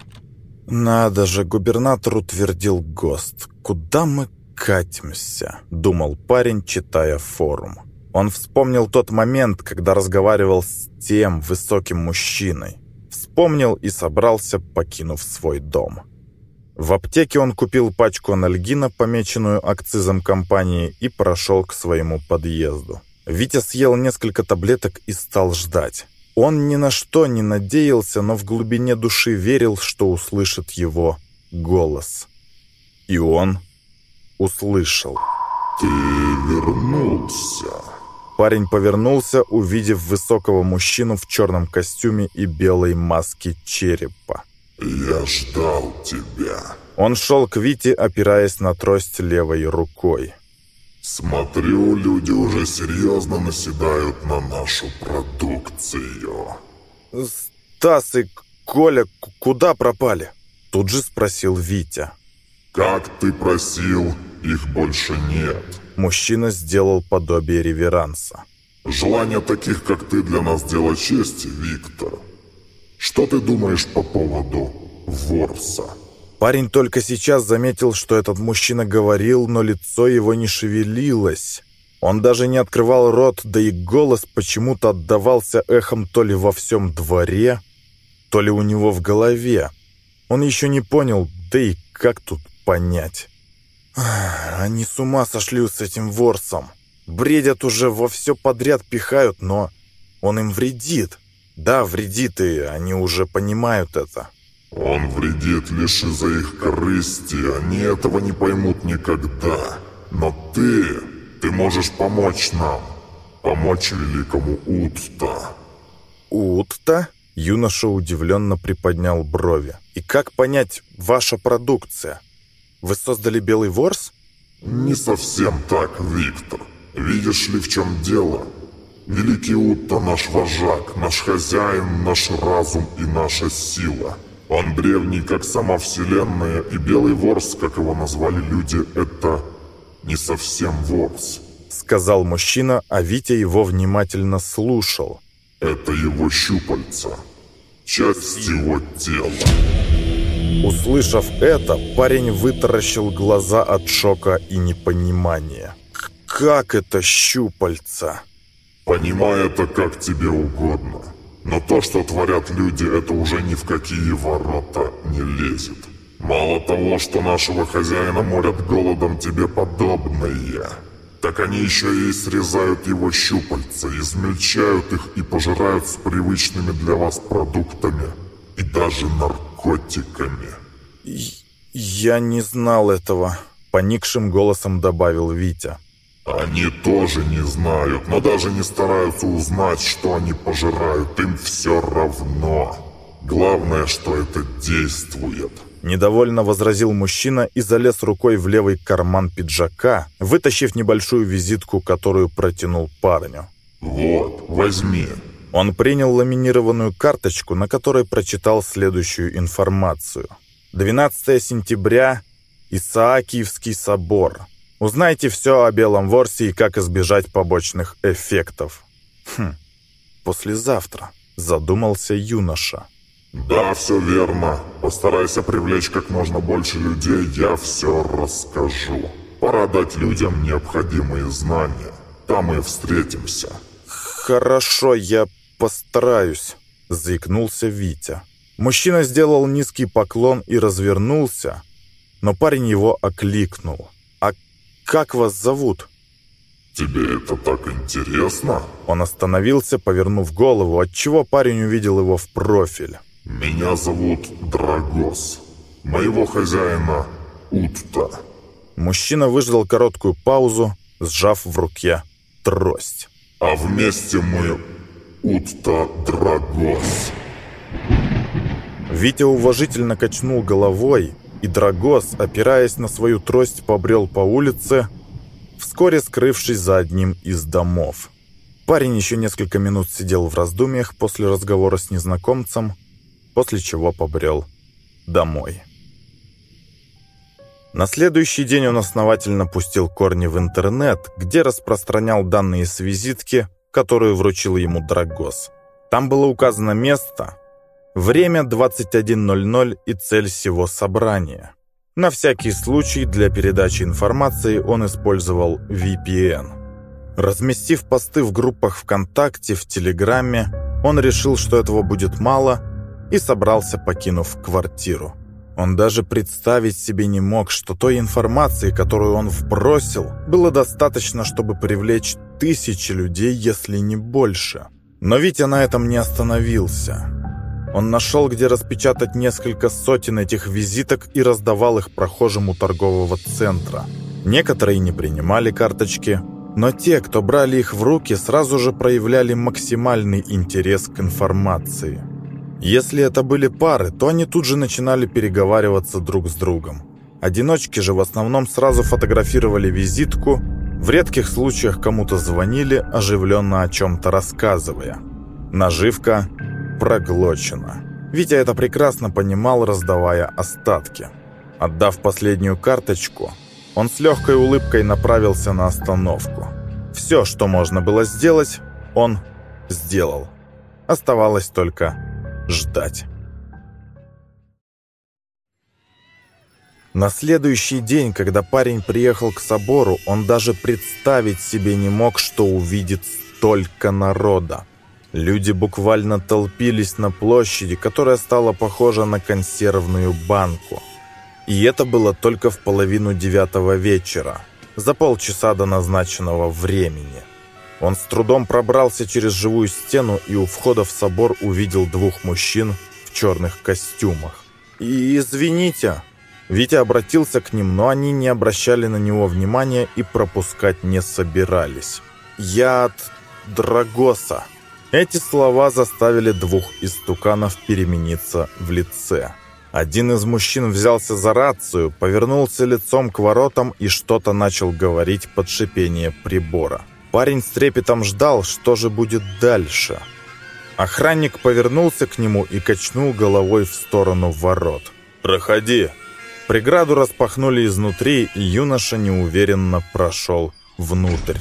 «Надо же, губернатор утвердил ГОСТ. Куда мы катимся?» – думал парень, читая форум. Он вспомнил тот момент, когда разговаривал с тем высоким мужчиной. Вспомнил и собрался, покинув свой дом. В аптеке он купил пачку анальгина, помеченную акцизом компании, и прошел к своему подъезду. Витя съел несколько таблеток и стал ждать. Он ни на что не надеялся, но в глубине души верил, что услышит его голос. И он услышал. «Ты вернулся!» Парень повернулся, увидев высокого мужчину в черном костюме и белой маске черепа. «Я ждал тебя». Он шел к Вите, опираясь на трость левой рукой. «Смотрю, люди уже серьезно наседают на нашу продукцию». «Стас и Коля куда пропали?» Тут же спросил Витя. «Как ты просил, их больше нет». Мужчина сделал подобие реверанса. «Желание таких, как ты, для нас дело чести, Виктор. Что ты думаешь по поводу Ворса?» Парень только сейчас заметил, что этот мужчина говорил, но лицо его не шевелилось. Он даже не открывал рот, да и голос почему-то отдавался эхом то ли во всем дворе, то ли у него в голове. Он еще не понял, да и как тут понять. Они с ума сошли с этим ворсом. Бредят уже, во все подряд пихают, но он им вредит. Да, вредит, и они уже понимают это. Он вредит лишь из-за их корысти, они этого не поймут никогда. Но ты, ты можешь помочь нам, помочь великому Утта. Утта? Юноша удивленно приподнял брови. И как понять, ваша продукция? Вы создали Белый Ворс? Не совсем так, Виктор. Видишь ли, в чем дело? Великий Утта наш вожак, наш хозяин, наш разум и наша сила. Он древний, как сама Вселенная, и Белый Ворс, как его назвали люди, это не совсем Ворс. Сказал мужчина, а Витя его внимательно слушал. Это его щупальца, часть его тела. Услышав это, парень вытаращил глаза от шока и непонимания. «Как это щупальца?» «Понимай это как тебе угодно. Но то, что творят люди, это уже ни в какие ворота не лезет. Мало того, что нашего хозяина морят голодом тебе подобные, так они еще и срезают его щупальца, измельчают их и пожирают с привычными для вас продуктами и даже наркотиками. «Я не знал этого», — поникшим голосом добавил Витя. Они тоже не знают, но даже не стараются узнать, что они пожирают. Им все равно. Главное, что это действует. Недовольно возразил мужчина и залез рукой в левый карман пиджака, вытащив небольшую визитку, которую протянул парню. «Вот, возьми». Он принял ламинированную карточку, на которой прочитал следующую информацию. 12 сентября, Исаакиевский собор. Узнайте все о Белом Ворсе и как избежать побочных эффектов. Хм, послезавтра, задумался юноша. Да, все верно. Постарайся привлечь как можно больше людей, я все расскажу. Пора дать людям необходимые знания. Там и встретимся. Хорошо, я постараюсь, заикнулся Витя. Мужчина сделал низкий поклон и развернулся, но парень его окликнул. «Как вас зовут?» «Тебе это так интересно?» Он остановился, повернув голову, отчего парень увидел его в профиль. «Меня зовут Драгос. Моего хозяина Утта». Мужчина выждал короткую паузу, сжав в руке трость. «А вместе мы Утта Драгос». Витя уважительно качнул головой, и Драгос, опираясь на свою трость, побрел по улице, вскоре скрывшись за одним из домов. Парень еще несколько минут сидел в раздумьях после разговора с незнакомцем, после чего побрел домой. На следующий день он основательно пустил корни в интернет, где распространял данные с визитки, которую вручил ему Драгос. Там было указано место, Время 21.00 и цель всего собрания. На всякий случай для передачи информации он использовал VPN. Разместив посты в группах ВКонтакте, в Телеграме, он решил, что этого будет мало, и собрался, покинув квартиру. Он даже представить себе не мог, что той информации, которую он вбросил, было достаточно, чтобы привлечь тысячи людей, если не больше. Но Витя на этом не остановился. Он нашел, где распечатать несколько сотен этих визиток и раздавал их прохожим у торгового центра. Некоторые не принимали карточки, но те, кто брали их в руки, сразу же проявляли максимальный интерес к информации. Если это были пары, то они тут же начинали переговариваться друг с другом. Одиночки же в основном сразу фотографировали визитку, в редких случаях кому-то звонили, оживленно о чем-то рассказывая. Наживка проглочено. Витя это прекрасно понимал, раздавая остатки. Отдав последнюю карточку, он с легкой улыбкой направился на остановку. Все, что можно было сделать, он сделал. Оставалось только ждать. На следующий день, когда парень приехал к собору, он даже представить себе не мог, что увидит столько народа. Люди буквально толпились на площади, которая стала похожа на консервную банку. И это было только в половину девятого вечера, за полчаса до назначенного времени. Он с трудом пробрался через живую стену и у входа в собор увидел двух мужчин в черных костюмах. И «Извините», Витя обратился к ним, но они не обращали на него внимания и пропускать не собирались. «Я от Драгоса», эти слова заставили двух истуканов перемениться в лице. Один из мужчин взялся за рацию, повернулся лицом к воротам и что-то начал говорить под шипение прибора. Парень с трепетом ждал, что же будет дальше. Охранник повернулся к нему и качнул головой в сторону ворот. «Проходи!» Преграду распахнули изнутри, и юноша неуверенно прошел внутрь.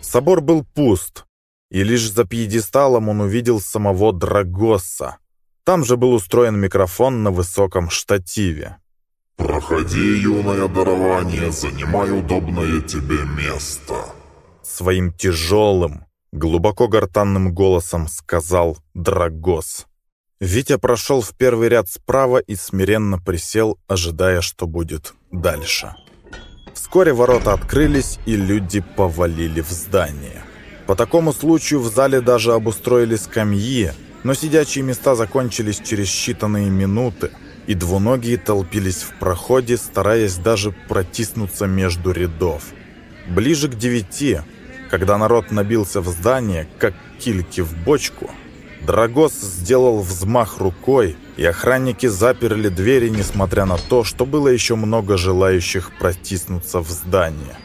Собор был пуст, и лишь за пьедесталом он увидел самого Драгосса. Там же был устроен микрофон на высоком штативе. «Проходи, юное дарование, занимай удобное тебе место», своим тяжелым, глубоко гортанным голосом сказал Драгос. Витя прошел в первый ряд справа и смиренно присел, ожидая, что будет дальше. Вскоре ворота открылись, и люди повалили в здание. По такому случаю в зале даже обустроили скамьи, но сидячие места закончились через считанные минуты, и двуногие толпились в проходе, стараясь даже протиснуться между рядов. Ближе к девяти, когда народ набился в здание, как кильки в бочку, Драгос сделал взмах рукой, и охранники заперли двери, несмотря на то, что было еще много желающих протиснуться в здание.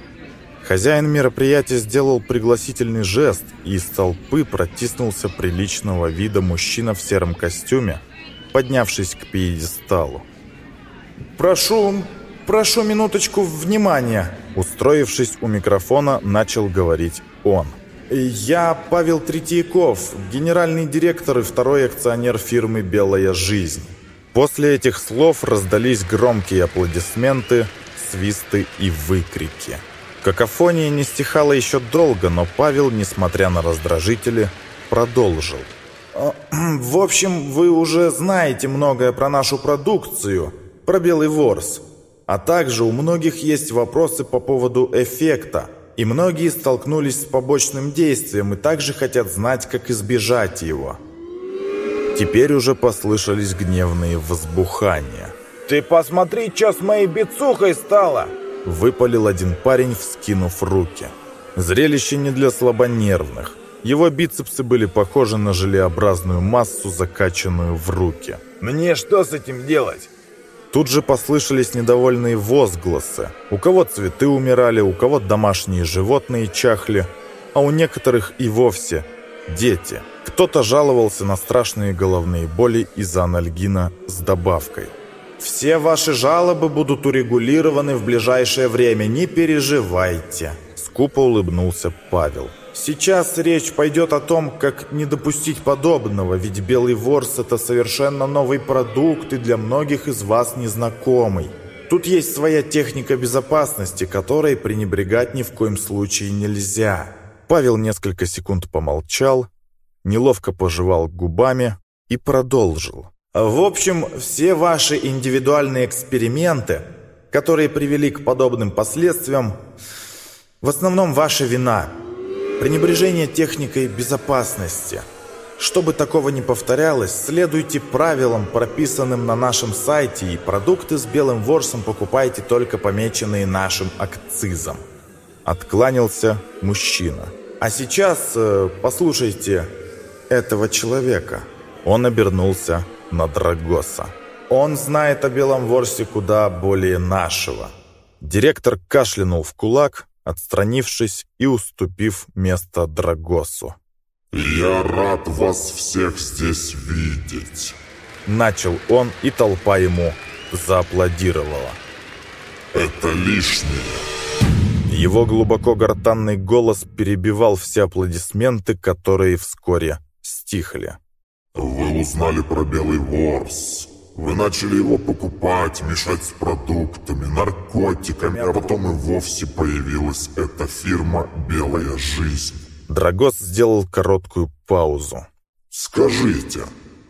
Хозяин мероприятия сделал пригласительный жест, и из толпы протиснулся приличного вида мужчина в сером костюме, поднявшись к пьедесталу. «Прошу, прошу минуточку внимания!» Устроившись у микрофона, начал говорить он. «Я Павел Третьяков, генеральный директор и второй акционер фирмы «Белая жизнь». После этих слов раздались громкие аплодисменты, свисты и выкрики. Какофония не стихала еще долго, но Павел, несмотря на раздражители, продолжил. А, «В общем, вы уже знаете многое про нашу продукцию, про Белый Ворс. А также у многих есть вопросы по поводу эффекта, и многие столкнулись с побочным действием и также хотят знать, как избежать его». Теперь уже послышались гневные возбухания. «Ты посмотри, что с моей бицухой стало!» Выпалил один парень, вскинув руки. Зрелище не для слабонервных. Его бицепсы были похожи на желеобразную массу, закачанную в руки. «Мне что с этим делать?» Тут же послышались недовольные возгласы. У кого цветы умирали, у кого домашние животные чахли, а у некоторых и вовсе дети. Кто-то жаловался на страшные головные боли из-за анальгина с добавкой. «Все ваши жалобы будут урегулированы в ближайшее время, не переживайте», — скупо улыбнулся Павел. Сейчас речь пойдет о том, как не допустить подобного, ведь Белый Ворс – это совершенно новый продукт и для многих из вас незнакомый. Тут есть своя техника безопасности, которой пренебрегать ни в коем случае нельзя. Павел несколько секунд помолчал, неловко пожевал губами и продолжил. В общем, все ваши индивидуальные эксперименты, которые привели к подобным последствиям, в основном ваша вина – Пренебрежение техникой безопасности. Чтобы такого не повторялось, следуйте правилам, прописанным на нашем сайте, и продукты с белым ворсом покупайте только помеченные нашим акцизом. Откланялся мужчина. А сейчас э, послушайте этого человека. Он обернулся на Драгоса. Он знает о белом ворсе куда более нашего. Директор кашлянул в кулак, отстранившись и уступив место Драгосу. «Я рад вас всех здесь видеть!» Начал он, и толпа ему зааплодировала. «Это лишнее!» Его глубоко гортанный голос перебивал все аплодисменты, которые вскоре стихли. «Вы узнали про Белый Ворс. Вы начали его покупать, мешать с продуктами, наркотиками, а потом и вовсе появилась эта фирма «Белая жизнь». Драгос сделал короткую паузу. «Скажите,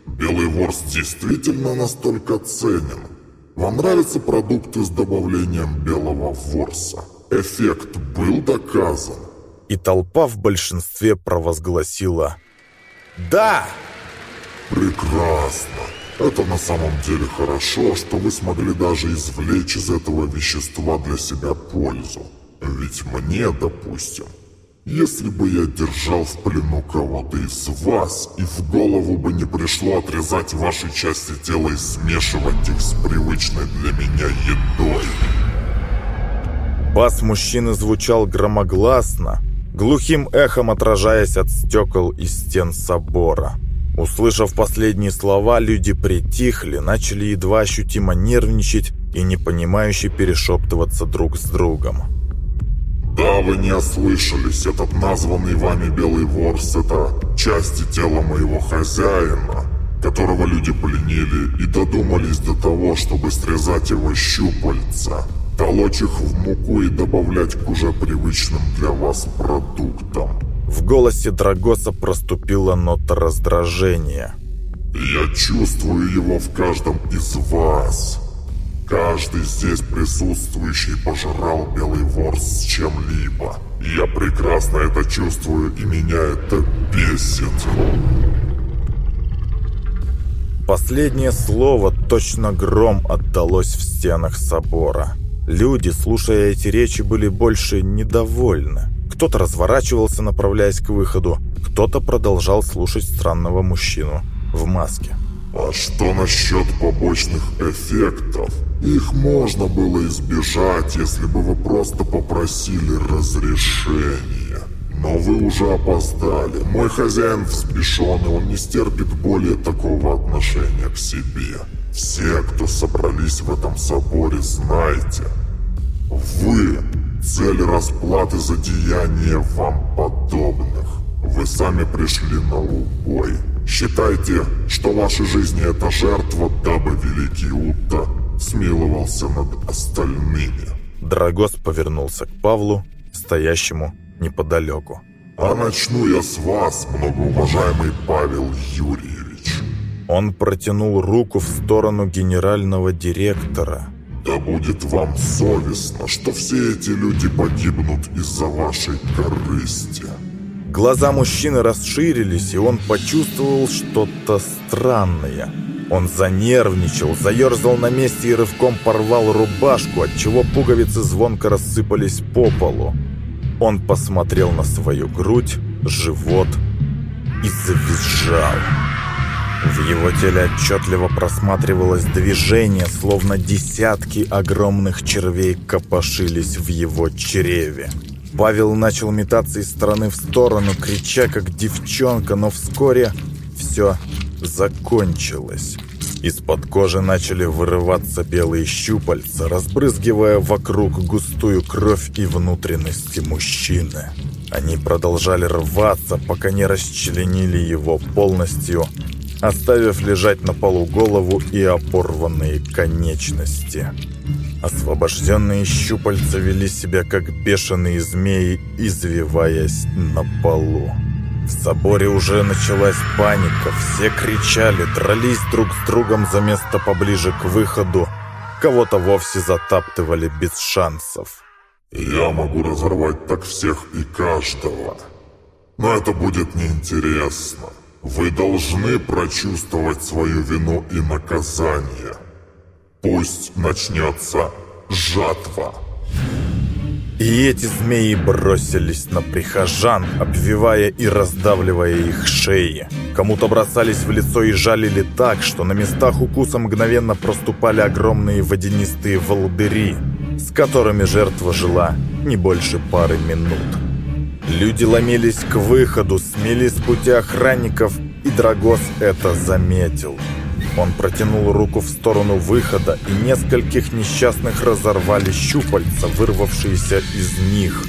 белый ворс действительно настолько ценен? Вам нравятся продукты с добавлением белого ворса? Эффект был доказан?» И толпа в большинстве провозгласила «Да!» «Прекрасно!» Это на самом деле хорошо, что вы смогли даже извлечь из этого вещества для себя пользу. Ведь мне, допустим, если бы я держал в плену кого-то из вас, и в голову бы не пришло отрезать ваши части тела и смешивать их с привычной для меня едой. Бас мужчины звучал громогласно, глухим эхом отражаясь от стекол и стен собора. Услышав последние слова, люди притихли, начали едва ощутимо нервничать и непонимающе перешептываться друг с другом. «Да, вы не ослышались. Этот названный вами Белый Ворс — это части тела моего хозяина, которого люди пленили и додумались до того, чтобы срезать его щупальца, толочь их в муку и добавлять к уже привычным для вас продуктам». В голосе Драгоса проступила нота раздражения. Я чувствую его в каждом из вас. Каждый здесь присутствующий пожирал белый ворс с чем-либо. Я прекрасно это чувствую, и меня это бесит. Последнее слово точно гром отдалось в стенах собора. Люди, слушая эти речи, были больше недовольны. Кто-то разворачивался, направляясь к выходу, кто-то продолжал слушать странного мужчину в маске. А что насчет побочных эффектов? Их можно было избежать, если бы вы просто попросили разрешения. Но вы уже опоздали. Мой хозяин взбешен, и он не стерпит более такого отношения к себе. Все, кто собрались в этом соборе, знайте. Вы – цель расплаты за деяния вам подобных. Вы сами пришли на убой. Считайте, что ваши жизни – это жертва, дабы Великий Утта смиловался над остальными. Драгос повернулся к Павлу, стоящему неподалеку. А начну я с вас, многоуважаемый Павел Юрьевич. Он протянул руку в сторону генерального директора. Да будет вам совестно, что все эти люди погибнут из-за вашей корысти. Глаза мужчины расширились, и он почувствовал что-то странное. Он занервничал, заерзал на месте и рывком порвал рубашку, отчего пуговицы звонко рассыпались по полу. Он посмотрел на свою грудь, живот и завизжал. В его теле отчетливо просматривалось движение, словно десятки огромных червей копошились в его чреве. Павел начал метаться из стороны в сторону, крича как девчонка, но вскоре все закончилось. Из-под кожи начали вырываться белые щупальца, разбрызгивая вокруг густую кровь и внутренности мужчины. Они продолжали рваться, пока не расчленили его полностью, оставив лежать на полу голову и опорванные конечности. Освобожденные щупальца вели себя как бешеные змеи, извиваясь на полу. В соборе уже началась паника, все кричали, дрались друг с другом за место поближе к выходу, кого-то вовсе затаптывали без шансов. «Я могу разорвать так всех и каждого, но это будет неинтересно. Вы должны прочувствовать свою вину и наказание». Пусть начнется жатва. И эти змеи бросились на прихожан, обвивая и раздавливая их шеи. Кому-то бросались в лицо и жалили так, что на местах укуса мгновенно проступали огромные водянистые волдыри, с которыми жертва жила не больше пары минут. Люди ломились к выходу, смели с пути охранников, и Драгос это заметил. Он протянул руку в сторону выхода, и нескольких несчастных разорвали щупальца, вырвавшиеся из них.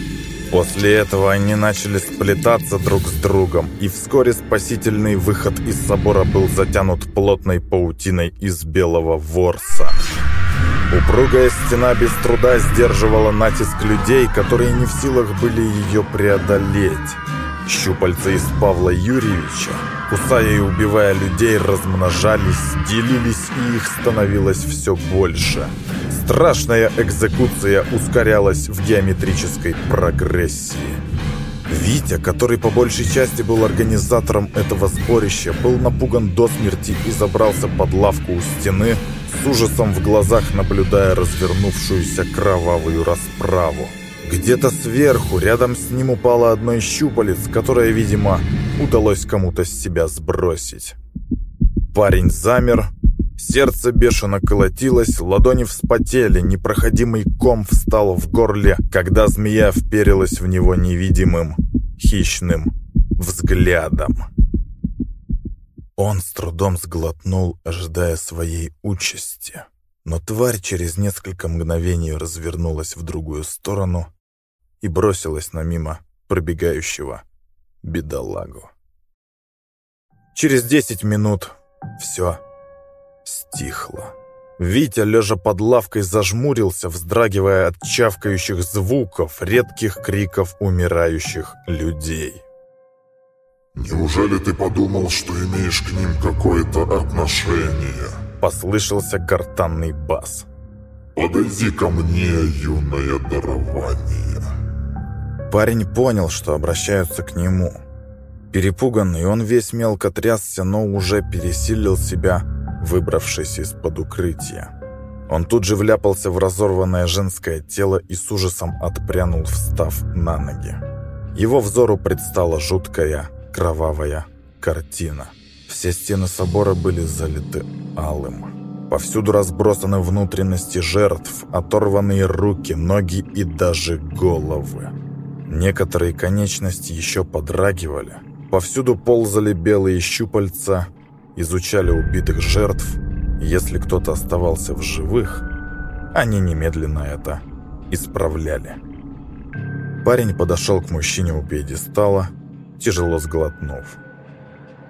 После этого они начали сплетаться друг с другом, и вскоре спасительный выход из собора был затянут плотной паутиной из белого ворса. Упругая стена без труда сдерживала натиск людей, которые не в силах были ее преодолеть. Щупальца из Павла Юрьевича, кусая и убивая людей, размножались, делились, и их становилось все больше. Страшная экзекуция ускорялась в геометрической прогрессии. Витя, который по большей части был организатором этого сборища, был напуган до смерти и забрался под лавку у стены, с ужасом в глазах наблюдая развернувшуюся кровавую расправу. Где-то сверху, рядом с ним упало одно из щупалец, которое, видимо, удалось кому-то с себя сбросить. Парень замер, сердце бешено колотилось, ладони вспотели, непроходимый ком встал в горле, когда змея вперилась в него невидимым, хищным взглядом. Он с трудом сглотнул, ожидая своей участи. Но тварь через несколько мгновений развернулась в другую сторону и бросилась на мимо пробегающего бедолагу. Через десять минут все стихло. Витя, лежа под лавкой, зажмурился, вздрагивая от чавкающих звуков, редких криков умирающих людей. Неужели ты подумал, что имеешь к ним какое-то отношение?» Послышался гортанный бас. «Подойди ко мне, юное дарование». Парень понял, что обращаются к нему. Перепуганный, он весь мелко трясся, но уже пересилил себя, выбравшись из-под укрытия. Он тут же вляпался в разорванное женское тело и с ужасом отпрянул, встав на ноги. Его взору предстала жуткая, кровавая картина. Все стены собора были залиты алым. Повсюду разбросаны внутренности жертв, оторванные руки, ноги и даже головы. Некоторые конечности еще подрагивали, Повсюду ползали белые щупальца, изучали убитых жертв. Если кто-то оставался в живых, они немедленно это исправляли. Парень подошел к мужчине у пьедестала, тяжело сглотнув.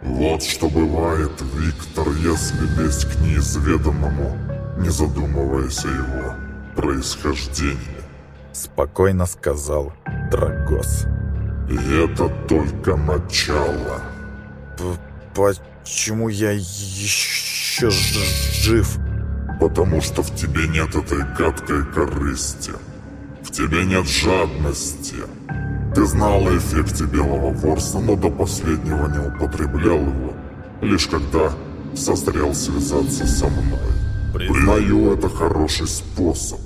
«Вот что бывает, Виктор, если лезть к неизведанному, не задумываясь о его происхождении», спокойно сказал Драгос. И это только начало. Почему я еще жив? Потому что в тебе нет этой гадкой корысти. В тебе нет жадности. Ты знал о эффекте белого ворса, но до последнего не употреблял его. Лишь когда созрел связаться со мной. Признаю, это хороший способ.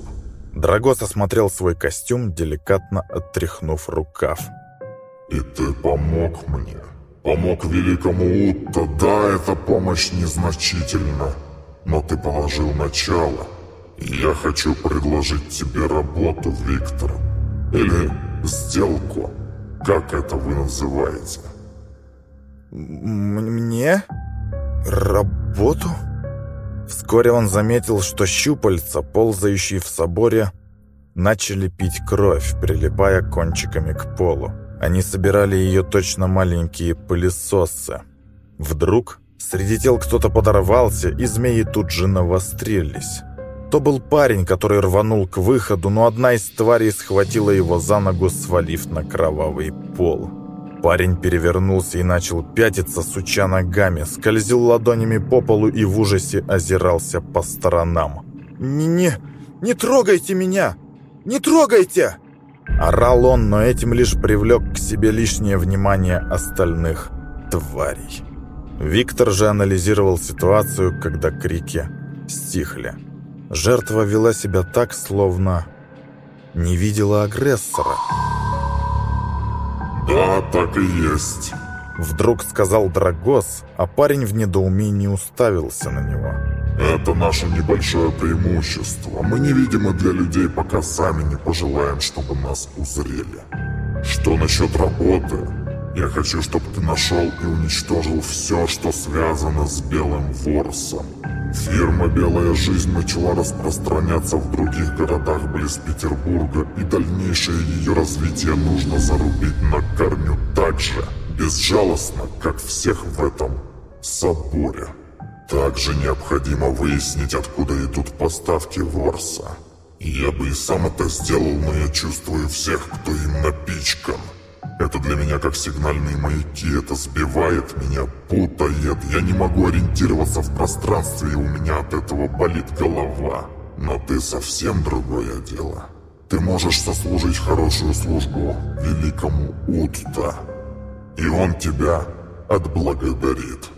Драгос осмотрел свой костюм, деликатно оттряхнув рукав. И ты помог мне. Помог великому Утто. Да, эта помощь незначительна, но ты положил начало. Я хочу предложить тебе работу, Виктор. Или сделку. Как это вы называете? Мне? Работу? Вскоре он заметил, что щупальца, ползающие в соборе, начали пить кровь, прилипая кончиками к полу. Они собирали ее точно маленькие пылесосы. Вдруг среди тел кто-то подорвался, и змеи тут же навострились. То был парень, который рванул к выходу, но одна из тварей схватила его за ногу, свалив на кровавый пол. Парень перевернулся и начал пятиться, суча ногами, скользил ладонями по полу и в ужасе озирался по сторонам. «Не-не, не трогайте меня! Не трогайте!» Орал он, но этим лишь привлек к себе лишнее внимание остальных тварей. Виктор же анализировал ситуацию, когда крики стихли. Жертва вела себя так, словно не видела агрессора. «Да, так и есть», — вдруг сказал Драгос, а парень в недоумении уставился на него. Это наше небольшое преимущество. Мы невидимы для людей, пока сами не пожелаем, чтобы нас узрели. Что насчет работы? Я хочу, чтобы ты нашел и уничтожил все, что связано с Белым Ворсом. Фирма «Белая жизнь» начала распространяться в других городах близ Петербурга, и дальнейшее ее развитие нужно зарубить на корню так же, безжалостно, как всех в этом соборе. Также необходимо выяснить, откуда идут поставки Ворса. Я бы и сам это сделал, но я чувствую всех, кто им напичкан. Это для меня как сигнальные маяки, это сбивает меня, путает. Я не могу ориентироваться в пространстве, и у меня от этого болит голова. Но ты совсем другое дело. Ты можешь сослужить хорошую службу великому Утта. И он тебя отблагодарит.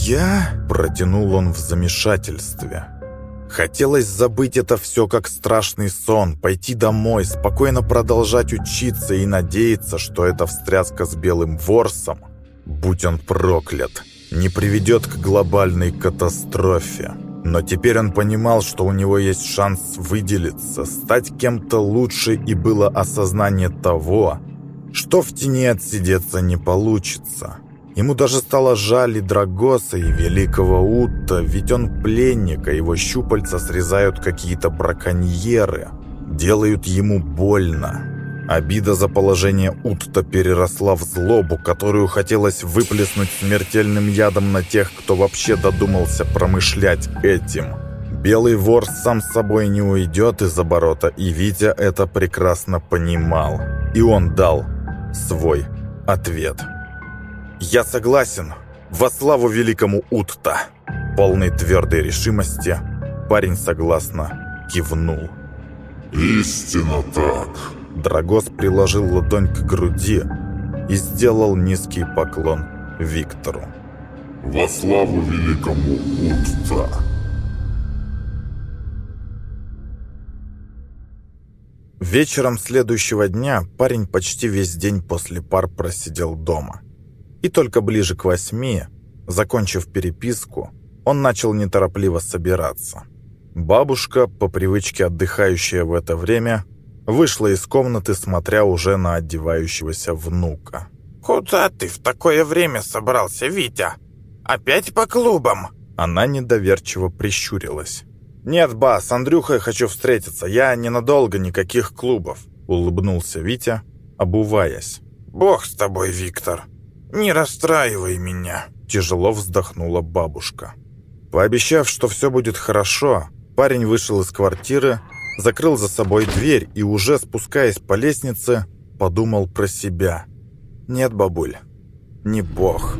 «Я?» – протянул он в замешательстве. Хотелось забыть это все как страшный сон, пойти домой, спокойно продолжать учиться и надеяться, что эта встряска с белым ворсом, будь он проклят, не приведет к глобальной катастрофе. Но теперь он понимал, что у него есть шанс выделиться, стать кем-то лучше, и было осознание того, что в тени отсидеться не получится. Ему даже стало жаль и Драгоса, и Великого Утта, ведь он пленник, а его щупальца срезают какие-то браконьеры. Делают ему больно. Обида за положение Утта переросла в злобу, которую хотелось выплеснуть смертельным ядом на тех, кто вообще додумался промышлять этим. Белый вор сам с собой не уйдет из оборота, и Витя это прекрасно понимал. И он дал свой ответ. «Я согласен. Во славу великому Утта!» Полной твердой решимости парень согласно кивнул. «Истинно так!» Драгос приложил ладонь к груди и сделал низкий поклон Виктору. «Во славу великому Утта!» Вечером следующего дня парень почти весь день после пар просидел дома. И только ближе к восьми, закончив переписку, он начал неторопливо собираться. Бабушка, по привычке отдыхающая в это время, вышла из комнаты, смотря уже на одевающегося внука. «Куда ты в такое время собрался, Витя? Опять по клубам?» Она недоверчиво прищурилась. «Нет, ба, с Андрюхой хочу встретиться. Я ненадолго, никаких клубов», — улыбнулся Витя, обуваясь. «Бог с тобой, Виктор. Не расстраивай меня», — тяжело вздохнула бабушка. Пообещав, что все будет хорошо, парень вышел из квартиры, закрыл за собой дверь и, уже спускаясь по лестнице, подумал про себя. «Нет, бабуль, не бог».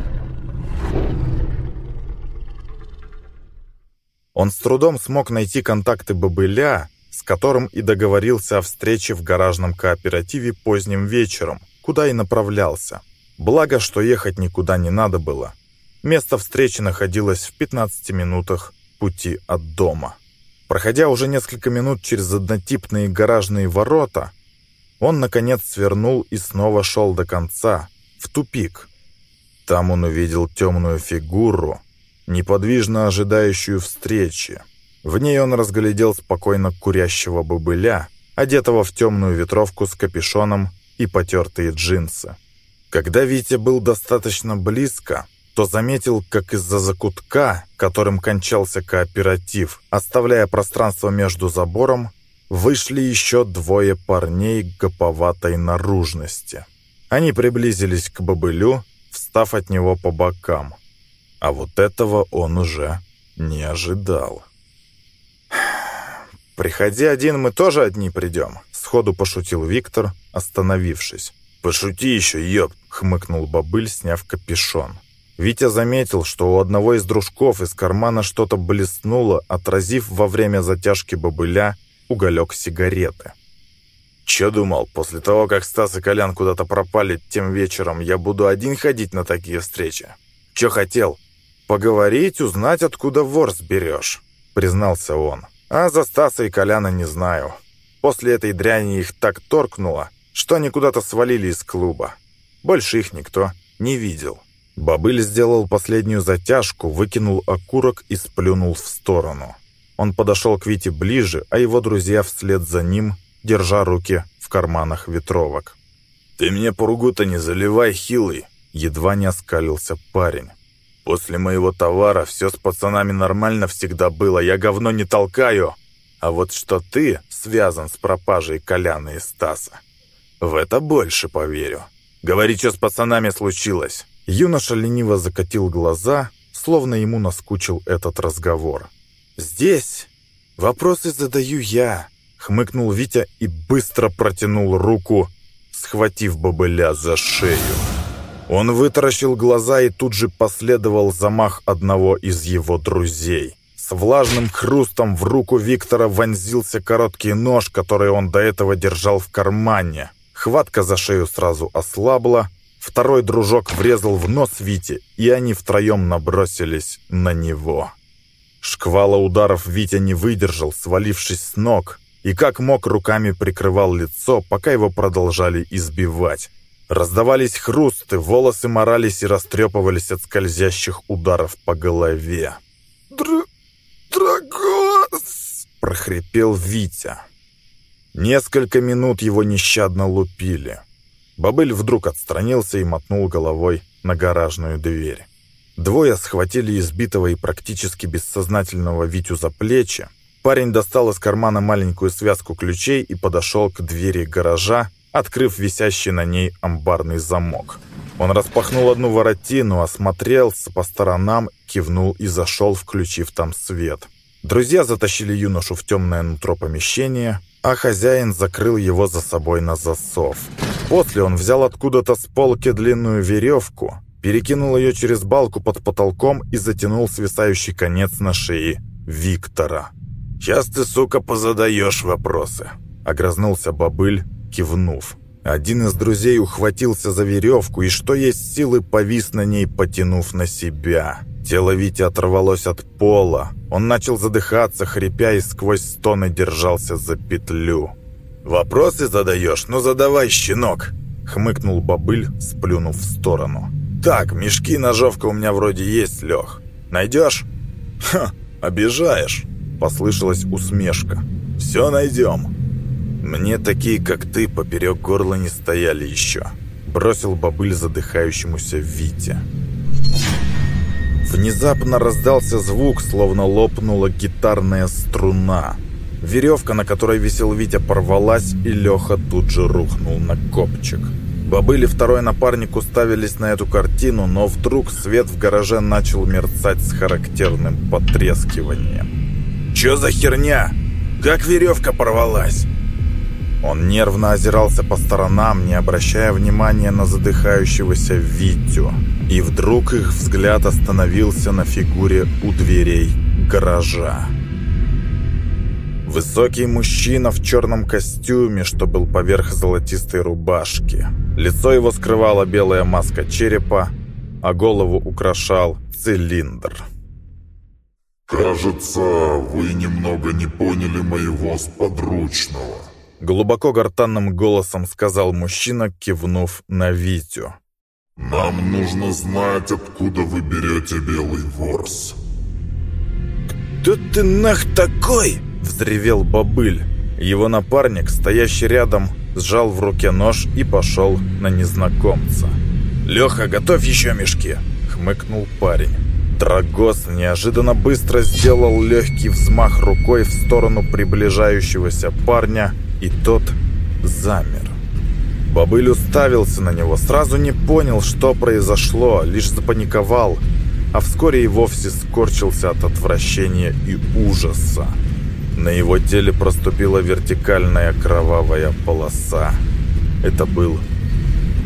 Он с трудом смог найти контакты бобыля, с которым и договорился о встрече в гаражном кооперативе поздним вечером, куда и направлялся. Благо, что ехать никуда не надо было. Место встречи находилось в 15 минутах пути от дома. Проходя уже несколько минут через однотипные гаражные ворота, он, наконец, свернул и снова шел до конца, в тупик. Там он увидел темную фигуру, неподвижно ожидающую встречи. В ней он разглядел спокойно курящего бобыля, одетого в темную ветровку с капюшоном и потертые джинсы. Когда Витя был достаточно близко, то заметил, как из-за закутка, которым кончался кооператив, оставляя пространство между забором, вышли еще двое парней гоповатой наружности. Они приблизились к бобылю, встав от него по бокам. А вот этого он уже не ожидал. «Приходи один, мы тоже одни придем», — сходу пошутил Виктор, остановившись. «Пошути еще, ёб!» — хмыкнул бобыль, сняв капюшон. Витя заметил, что у одного из дружков из кармана что-то блеснуло, отразив во время затяжки бобыля уголек сигареты. «Чё думал, после того, как Стас и Колян куда-то пропали тем вечером, я буду один ходить на такие встречи? Чё хотел? «Поговорить, узнать, откуда ворс берешь», — признался он. «А за Стаса и Коляна не знаю. После этой дряни их так торкнуло, что они куда-то свалили из клуба. Больше их никто не видел». Бабыль сделал последнюю затяжку, выкинул окурок и сплюнул в сторону. Он подошел к Вите ближе, а его друзья вслед за ним, держа руки в карманах ветровок. «Ты мне пургу-то не заливай, хилый!» Едва не оскалился парень. После моего товара все с пацанами нормально всегда было, я говно не толкаю. А вот что ты связан с пропажей Коляна и Стаса, в это больше поверю. Говори, что с пацанами случилось». Юноша лениво закатил глаза, словно ему наскучил этот разговор. «Здесь вопросы задаю я», — хмыкнул Витя и быстро протянул руку, схватив бобыля за шею. Он вытаращил глаза и тут же последовал замах одного из его друзей. С влажным хрустом в руку Виктора вонзился короткий нож, который он до этого держал в кармане. Хватка за шею сразу ослабла, второй дружок врезал в нос Вите, и они втроем набросились на него. Шквала ударов Витя не выдержал, свалившись с ног, и как мог руками прикрывал лицо, пока его продолжали избивать. Раздавались хрусты, волосы морались и растрепывались от скользящих ударов по голове. «Др... Драгос!» — прохрипел Витя. Несколько минут его нещадно лупили. Бобыль вдруг отстранился и мотнул головой на гаражную дверь. Двое схватили избитого и практически бессознательного Витю за плечи. Парень достал из кармана маленькую связку ключей и подошел к двери гаража, открыв висящий на ней амбарный замок. Он распахнул одну воротину, осмотрелся по сторонам, кивнул и зашел, включив там свет. Друзья затащили юношу в темное нутро помещения, а хозяин закрыл его за собой на засов. После он взял откуда-то с полки длинную веревку перекинул ее через балку под потолком и затянул свисающий конец на шее Виктора. «Сейчас ты, сука, позадаешь вопросы», — огрызнулся бобыль, кивнув. Один из друзей ухватился за веревку и, что есть силы, повис на ней, потянув на себя. Тело Вити оторвалось от пола. Он начал задыхаться, хрипя и сквозь стоны держался за петлю. «Вопросы задаешь? Ну задавай, щенок!» Хмыкнул бобыль, сплюнув в сторону. «Так, мешки и ножовка у меня вроде есть, Лех. Найдешь?» «Ха, обижаешь!» Послышалась усмешка. «Все найдем!» «Мне такие, как ты, поперек горла не стояли еще», бросил бобыль задыхающемуся Вите. Внезапно раздался звук, словно лопнула гитарная струна. Веревка, на которой висел Витя, порвалась, и Леха тут же рухнул на копчик. Бобыль и второй напарник уставились на эту картину, но вдруг свет в гараже начал мерцать с характерным потрескиванием. «Чё за херня? Как веревка порвалась?» Он нервно озирался по сторонам, не обращая внимания на задыхающегося Витю. И вдруг их взгляд остановился на фигуре у дверей гаража. Высокий мужчина в черном костюме, что был поверх золотистой рубашки. Лицо его скрывала белая маска черепа, а голову украшал цилиндр. «Кажется, вы немного не поняли моего сподручного», Глубоко гортанным голосом сказал мужчина, кивнув на Витю. «Нам нужно знать, откуда вы берете белый ворс». «Кто ты нах такой?» – взревел бобыль. Его напарник, стоящий рядом, сжал в руке нож и пошел на незнакомца. «Леха, готовь еще мешки!» – хмыкнул парень. Драгос неожиданно быстро сделал легкий взмах рукой в сторону приближающегося парня – и тот замер. Бобыль уставился на него, сразу не понял, что произошло, лишь запаниковал, а вскоре и вовсе скорчился от отвращения и ужаса. На его теле проступила вертикальная кровавая полоса. Это был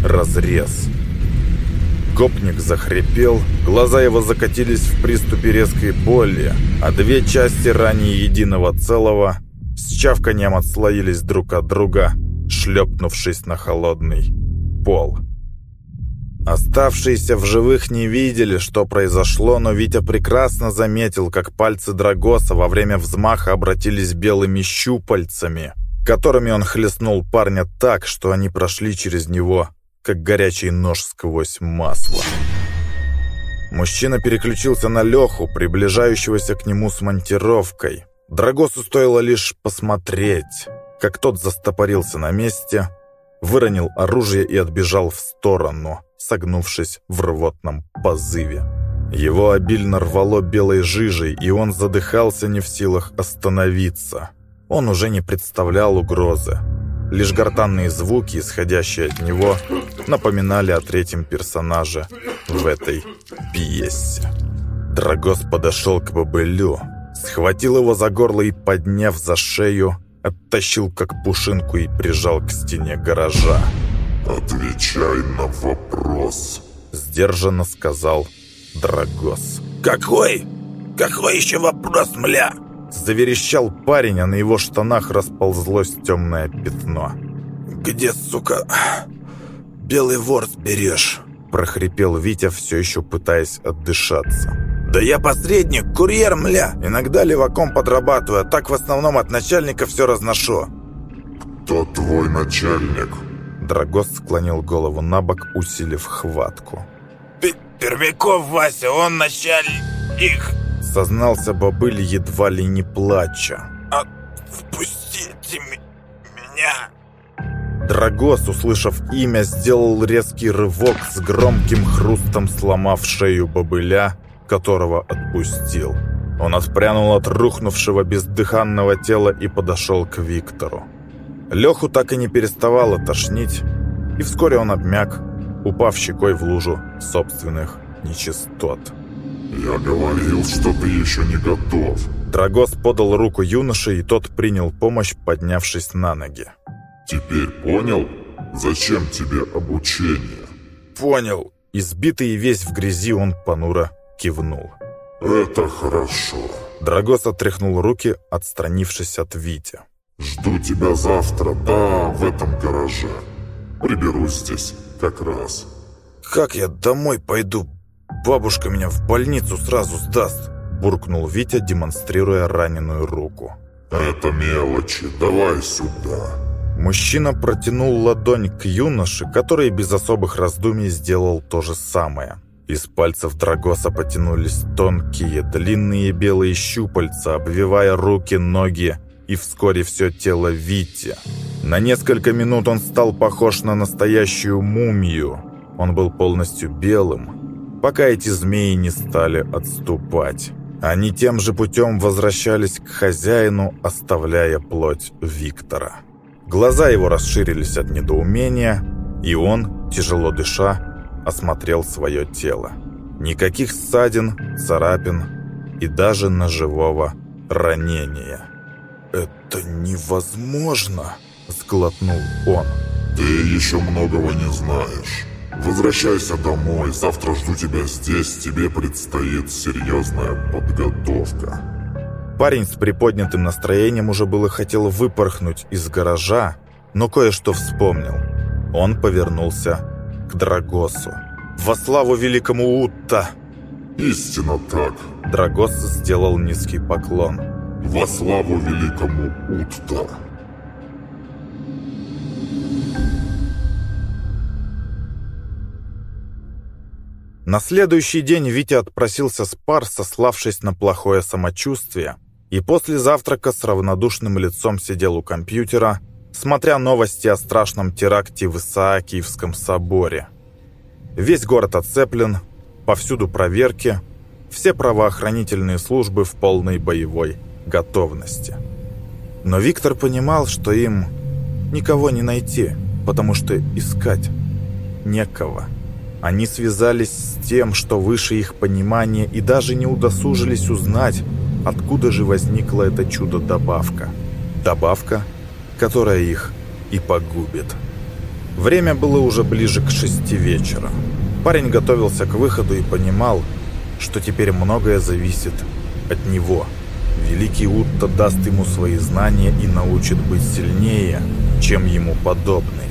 разрез. Гопник захрипел, глаза его закатились в приступе резкой боли, а две части ранее единого целого с чавканием отслоились друг от друга, шлепнувшись на холодный пол. Оставшиеся в живых не видели, что произошло, но Витя прекрасно заметил, как пальцы Драгоса во время взмаха обратились белыми щупальцами, которыми он хлестнул парня так, что они прошли через него, как горячий нож сквозь масло. Мужчина переключился на Леху, приближающегося к нему с монтировкой. Драгосу стоило лишь посмотреть, как тот застопорился на месте, выронил оружие и отбежал в сторону, согнувшись в рвотном позыве. Его обильно рвало белой жижей, и он задыхался не в силах остановиться. Он уже не представлял угрозы. Лишь гортанные звуки, исходящие от него, напоминали о третьем персонаже в этой пьесе. Драгос подошел к бобылю, Схватил его за горло и, подняв за шею, оттащил как пушинку и прижал к стене гаража. «Отвечай на вопрос», — сдержанно сказал Драгос. «Какой? Какой еще вопрос, мля?» Заверещал парень, а на его штанах расползлось темное пятно. «Где, сука, белый ворс берешь?» прохрипел Витя, все еще пытаясь отдышаться. «Да я посредник, курьер, мля! Иногда леваком подрабатываю, а так в основном от начальника все разношу». «Кто твой начальник?» Драгос склонил голову на бок, усилив хватку. «Первяков Вася, он начальник!» Сознался бобыль, едва ли не плача. «Отпустите меня!» Драгос, услышав имя, сделал резкий рывок с громким хрустом, сломав шею бобыля, которого отпустил. Он отпрянул от рухнувшего бездыханного тела и подошел к Виктору. Леху так и не переставало тошнить, и вскоре он обмяк, упав щекой в лужу собственных нечистот. «Я говорил, что ты еще не готов». Драгос подал руку юноше, и тот принял помощь, поднявшись на ноги. «Теперь понял, зачем тебе обучение?» «Понял», Избитый и весь в грязи, он понуро кивнул. «Это хорошо». Драгос отряхнул руки, отстранившись от Вити. «Жду тебя завтра, да, в этом гараже. Приберусь здесь как раз». «Как я домой пойду? Бабушка меня в больницу сразу сдаст», буркнул Витя, демонстрируя раненую руку. «Это мелочи, давай сюда». Мужчина протянул ладонь к юноше, который без особых раздумий сделал то же самое. Из пальцев Драгоса потянулись тонкие, длинные белые щупальца, обвивая руки, ноги и вскоре все тело Вити. На несколько минут он стал похож на настоящую мумию. Он был полностью белым, пока эти змеи не стали отступать. Они тем же путем возвращались к хозяину, оставляя плоть Виктора. Глаза его расширились от недоумения, и он, тяжело дыша, осмотрел свое тело. Никаких ссадин, царапин и даже ножевого ранения. «Это невозможно!» – сглотнул он. «Ты еще многого не знаешь. Возвращайся домой, завтра жду тебя здесь, тебе предстоит серьезная подготовка». Парень с приподнятым настроением уже было хотел выпорхнуть из гаража, но кое-что вспомнил. Он повернулся к Драгосу. «Во славу великому Утта!» «Истинно так!» Драгос сделал низкий поклон. «Во славу великому Утта!» На следующий день Витя отпросился с пар, сославшись на плохое самочувствие, и после завтрака с равнодушным лицом сидел у компьютера, смотря новости о страшном теракте в Исаакиевском соборе. Весь город оцеплен, повсюду проверки, все правоохранительные службы в полной боевой готовности. Но Виктор понимал, что им никого не найти, потому что искать некого. Они связались с тем, что выше их понимания, и даже не удосужились узнать, откуда же возникла эта чудо-добавка. Добавка, которая их и погубит. Время было уже ближе к шести вечера. Парень готовился к выходу и понимал, что теперь многое зависит от него. Великий Утта даст ему свои знания и научит быть сильнее, чем ему подобные.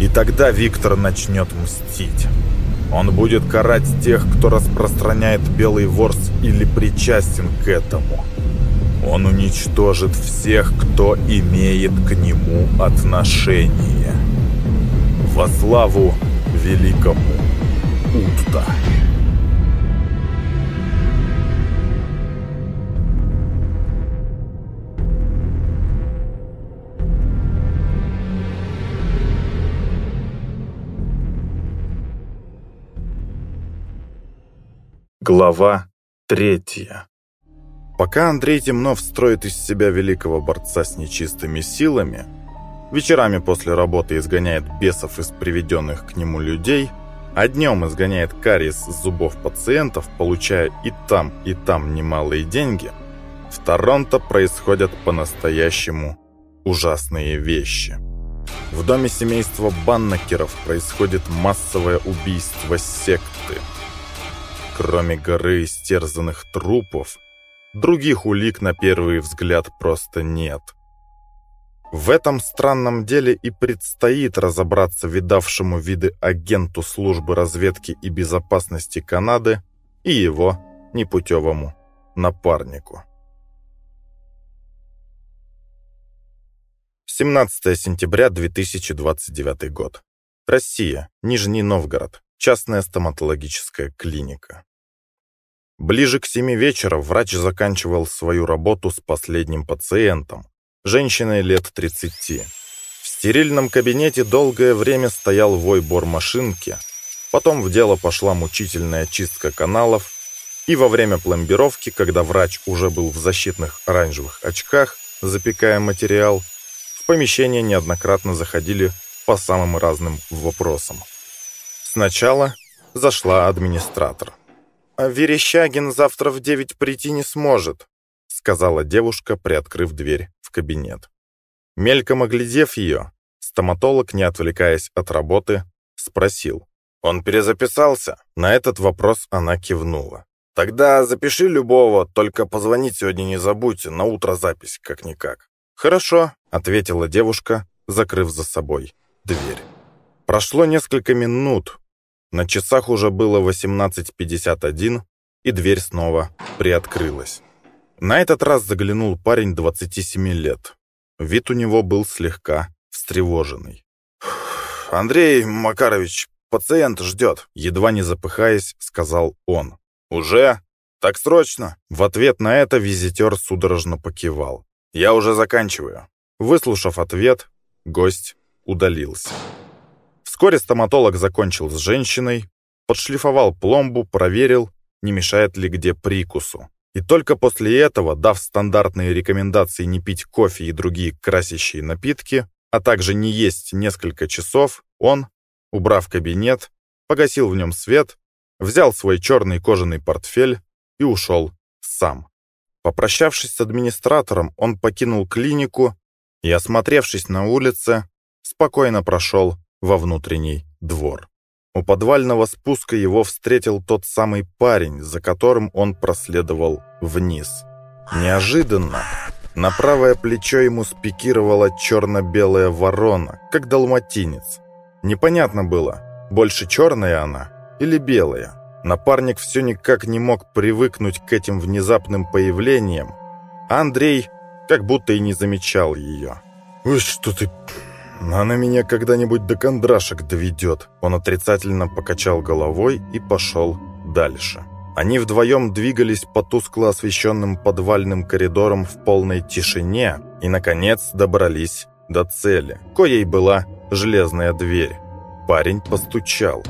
И тогда Виктор начнет мстить. Он будет карать тех, кто распространяет белый ворс или причастен к этому. Он уничтожит всех, кто имеет к нему отношение. Во славу великому Утта. Глава третья Пока Андрей Темнов строит из себя великого борца с нечистыми силами, вечерами после работы изгоняет бесов из приведенных к нему людей, а днем изгоняет кариес с зубов пациентов, получая и там, и там немалые деньги, в Торонто происходят по-настоящему ужасные вещи. В доме семейства Баннакеров происходит массовое убийство секты – Кроме горы истерзанных трупов, других улик на первый взгляд просто нет. В этом странном деле и предстоит разобраться видавшему виды агенту службы разведки и безопасности Канады и его непутевому напарнику. 17 сентября 2029 год. Россия, Нижний Новгород, частная стоматологическая клиника. Ближе к семи вечера врач заканчивал свою работу с последним пациентом, женщиной лет 30. В стерильном кабинете долгое время стоял вой бормашинки, потом в дело пошла мучительная чистка каналов, и во время пломбировки, когда врач уже был в защитных оранжевых очках, запекая материал, в помещение неоднократно заходили по самым разным вопросам. Сначала зашла администратор. «А Верещагин завтра в девять прийти не сможет», сказала девушка, приоткрыв дверь в кабинет. Мельком оглядев ее, стоматолог, не отвлекаясь от работы, спросил. Он перезаписался. На этот вопрос она кивнула. Тогда запиши любого, только позвонить сегодня не забудь, на утро запись, как-никак. Хорошо, ответила девушка, закрыв за собой дверь. Прошло несколько минут. На часах уже было 18.51, и дверь снова приоткрылась. На этот раз заглянул парень 27 лет. Вид у него был слегка встревоженный. «Андрей Макарович, пациент ждет», едва не запыхаясь, сказал он. «Уже? Так срочно?» В ответ на это визитер судорожно покивал. «Я уже заканчиваю». Выслушав ответ, гость удалился. Вскоре стоматолог закончил с женщиной, подшлифовал пломбу, проверил, не мешает ли где прикусу. И только после этого, дав стандартные рекомендации не пить кофе и другие красящие напитки, а также не есть несколько часов, он, убрав кабинет, погасил в нем свет, взял свой черный кожаный портфель и ушел сам. Попрощавшись с администратором, он покинул клинику и, осмотревшись на улице, спокойно прошел во внутренний двор. У подвального спуска его встретил тот самый парень, за которым он проследовал вниз. Неожиданно на правое плечо ему спикировала черно-белая ворона, как далматинец. Непонятно было, больше черная она или белая. Напарник все никак не мог привыкнуть к этим внезапным появлениям, а Андрей как будто и не замечал ее. «Ой, что ты она меня когда-нибудь до кондрашек доведет. Он отрицательно покачал головой и пошел дальше. Они вдвоем двигались по тускло освещенным подвальным коридорам в полной тишине и, наконец, добрались до цели, коей была железная дверь. Парень постучал.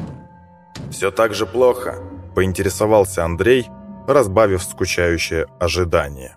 «Все так же плохо», — поинтересовался Андрей, разбавив скучающее ожидание.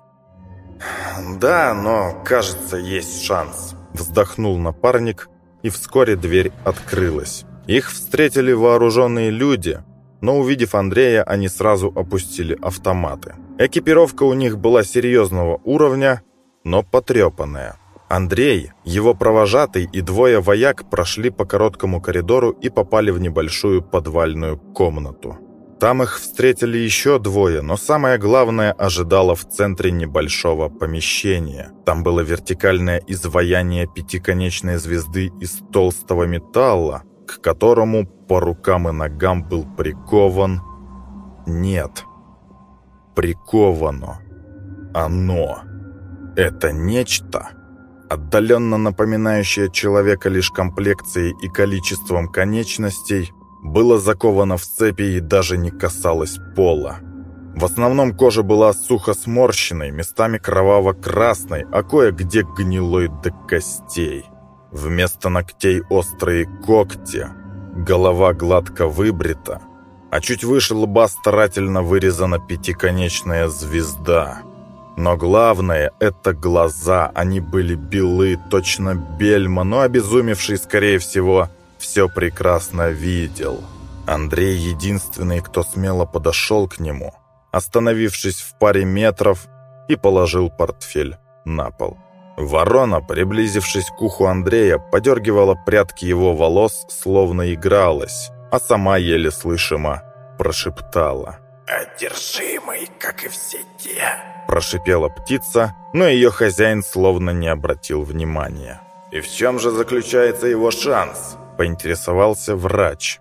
«Да, но, кажется, есть шанс». Вздохнул напарник, и вскоре дверь открылась. Их встретили вооруженные люди, но увидев Андрея, они сразу опустили автоматы. Экипировка у них была серьезного уровня, но потрепанная. Андрей, его провожатый и двое вояк прошли по короткому коридору и попали в небольшую подвальную комнату. Там их встретили еще двое, но самое главное ожидало в центре небольшого помещения. Там было вертикальное изваяние пятиконечной звезды из толстого металла, к которому по рукам и ногам был прикован... Нет. Приковано. Оно. Это нечто, отдаленно напоминающее человека лишь комплекцией и количеством конечностей, было заковано в цепи и даже не касалось пола. В основном кожа была сухо сморщенной, местами кроваво-красной, а кое-где гнилой до костей. Вместо ногтей острые когти, голова гладко выбрита, а чуть выше лба старательно вырезана пятиконечная звезда. Но главное — это глаза, они были белы, точно бельма, но обезумевший, скорее всего, — все прекрасно видел. Андрей единственный, кто смело подошел к нему, остановившись в паре метров и положил портфель на пол. Ворона, приблизившись к уху Андрея, подергивала прядки его волос, словно игралась, а сама еле слышимо прошептала. «Одержимый, как и все те!» Прошипела птица, но ее хозяин словно не обратил внимания. «И в чем же заключается его шанс?» Поинтересовался врач.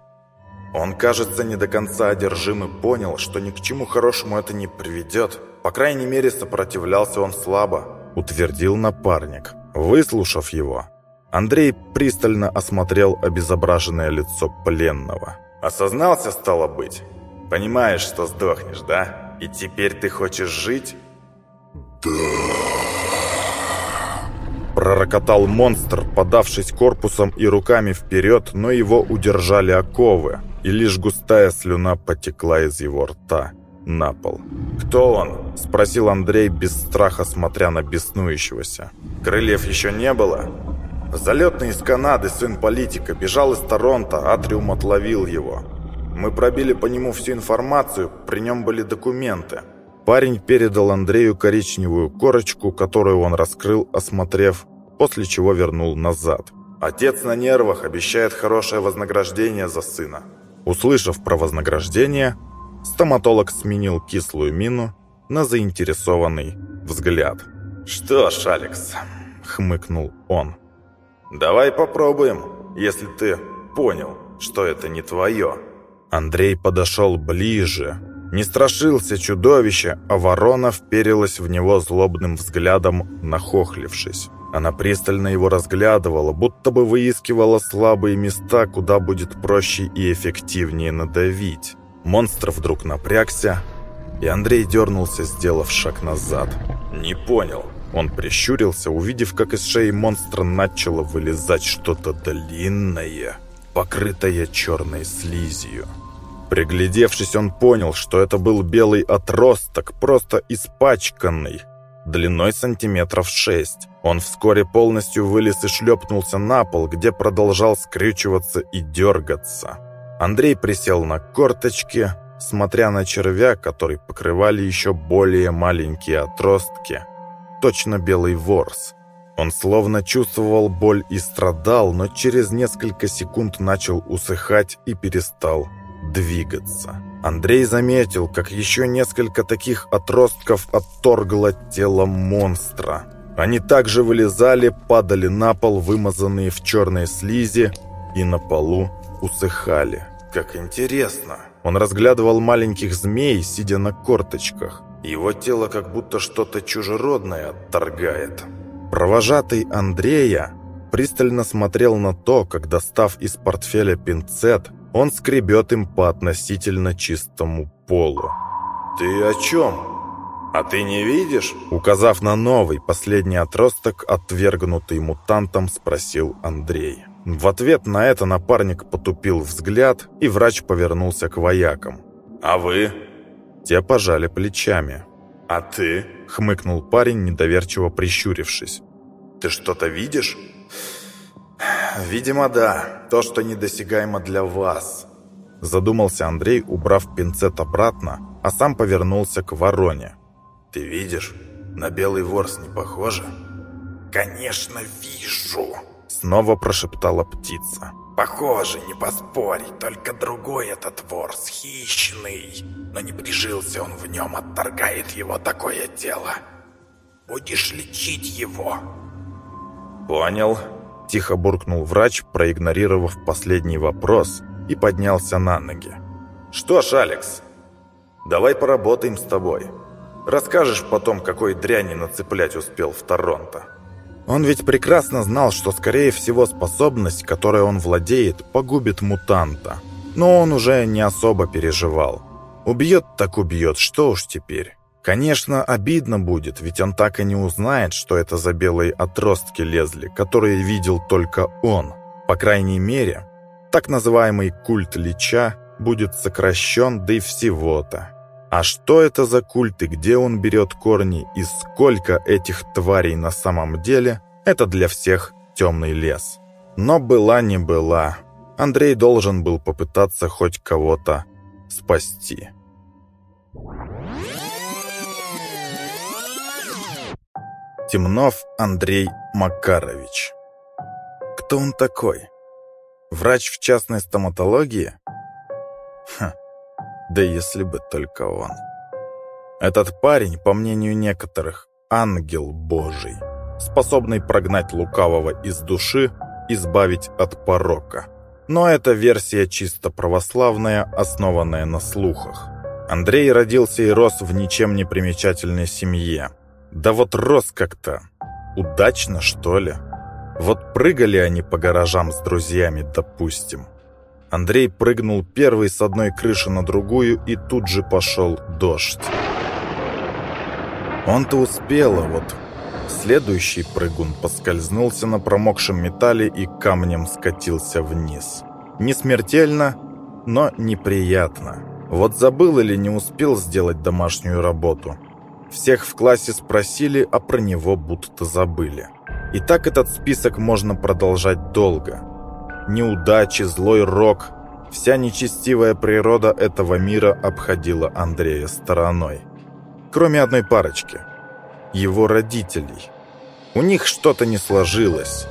Он, кажется, не до конца одержим и понял, что ни к чему хорошему это не приведет. По крайней мере, сопротивлялся он слабо, утвердил напарник. Выслушав его, Андрей пристально осмотрел обезображенное лицо пленного. «Осознался, стало быть? Понимаешь, что сдохнешь, да? И теперь ты хочешь жить?» «Да...» Пророкотал монстр, подавшись корпусом и руками вперед, но его удержали оковы, и лишь густая слюна потекла из его рта на пол. «Кто он?» – спросил Андрей без страха, смотря на беснующегося. «Крыльев еще не было?» «Залетный из Канады, сын политика, бежал из Торонто, Атриум отловил его. Мы пробили по нему всю информацию, при нем были документы». Парень передал Андрею коричневую корочку, которую он раскрыл, осмотрев, после чего вернул назад. «Отец на нервах, обещает хорошее вознаграждение за сына». Услышав про вознаграждение, стоматолог сменил кислую мину на заинтересованный взгляд. «Что ж, Алекс», — хмыкнул он, — «давай попробуем, если ты понял, что это не твое». Андрей подошел ближе, не страшился чудовища, а ворона вперилась в него злобным взглядом, нахохлившись. Она пристально его разглядывала, будто бы выискивала слабые места, куда будет проще и эффективнее надавить. Монстр вдруг напрягся, и Андрей дернулся, сделав шаг назад. «Не понял». Он прищурился, увидев, как из шеи монстра начало вылезать что-то длинное, покрытое черной слизью. Приглядевшись, он понял, что это был белый отросток, просто испачканный, длиной сантиметров шесть. Он вскоре полностью вылез и шлепнулся на пол, где продолжал скрючиваться и дергаться. Андрей присел на корточки, смотря на червя, который покрывали еще более маленькие отростки. Точно белый ворс. Он словно чувствовал боль и страдал, но через несколько секунд начал усыхать и перестал двигаться. Андрей заметил, как еще несколько таких отростков отторгло тело монстра. Они также вылезали, падали на пол, вымазанные в черной слизи, и на полу усыхали. Как интересно. Он разглядывал маленьких змей, сидя на корточках. Его тело как будто что-то чужеродное отторгает. Провожатый Андрея пристально смотрел на то, как, достав из портфеля пинцет, он скребет им по относительно чистому полу. «Ты о чем?» «А ты не видишь?» Указав на новый, последний отросток, отвергнутый мутантом, спросил Андрей. В ответ на это напарник потупил взгляд, и врач повернулся к воякам. «А вы?» Те пожали плечами. «А ты?» — хмыкнул парень, недоверчиво прищурившись. «Ты что-то видишь?» «Видимо, да. То, что недосягаемо для вас». Задумался Андрей, убрав пинцет обратно, а сам повернулся к вороне. «Ты видишь? На белый ворс не похоже?» «Конечно, вижу!» Снова прошептала птица. «Похоже, не поспорить, только другой этот ворс, хищный. Но не прижился он в нем, отторгает его такое дело. Будешь лечить его?» «Понял», Тихо буркнул врач, проигнорировав последний вопрос, и поднялся на ноги. «Что ж, Алекс, давай поработаем с тобой. Расскажешь потом, какой дряни нацеплять успел в Торонто». Он ведь прекрасно знал, что, скорее всего, способность, которой он владеет, погубит мутанта. Но он уже не особо переживал. Убьет так убьет, что уж теперь. Конечно, обидно будет, ведь он так и не узнает, что это за белые отростки лезли, которые видел только он. По крайней мере, так называемый культ Лича будет сокращен, да и всего-то. А что это за культ и где он берет корни и сколько этих тварей на самом деле, это для всех темный лес. Но была не была. Андрей должен был попытаться хоть кого-то спасти. Темнов Андрей Макарович. Кто он такой? Врач в частной стоматологии? Ха, да если бы только он. Этот парень, по мнению некоторых, ангел божий, способный прогнать лукавого из души, избавить от порока. Но эта версия чисто православная, основанная на слухах. Андрей родился и рос в ничем не примечательной семье. Да вот рос как-то. Удачно, что ли? Вот прыгали они по гаражам с друзьями, допустим. Андрей прыгнул первый с одной крыши на другую, и тут же пошел дождь. Он-то успел, а вот следующий прыгун поскользнулся на промокшем металле и камнем скатился вниз. Не смертельно, но неприятно. Вот забыл или не успел сделать домашнюю работу – всех в классе спросили, а про него будто забыли. И так этот список можно продолжать долго. Неудачи, злой рок, вся нечестивая природа этого мира обходила Андрея стороной. Кроме одной парочки. Его родителей. У них что-то не сложилось.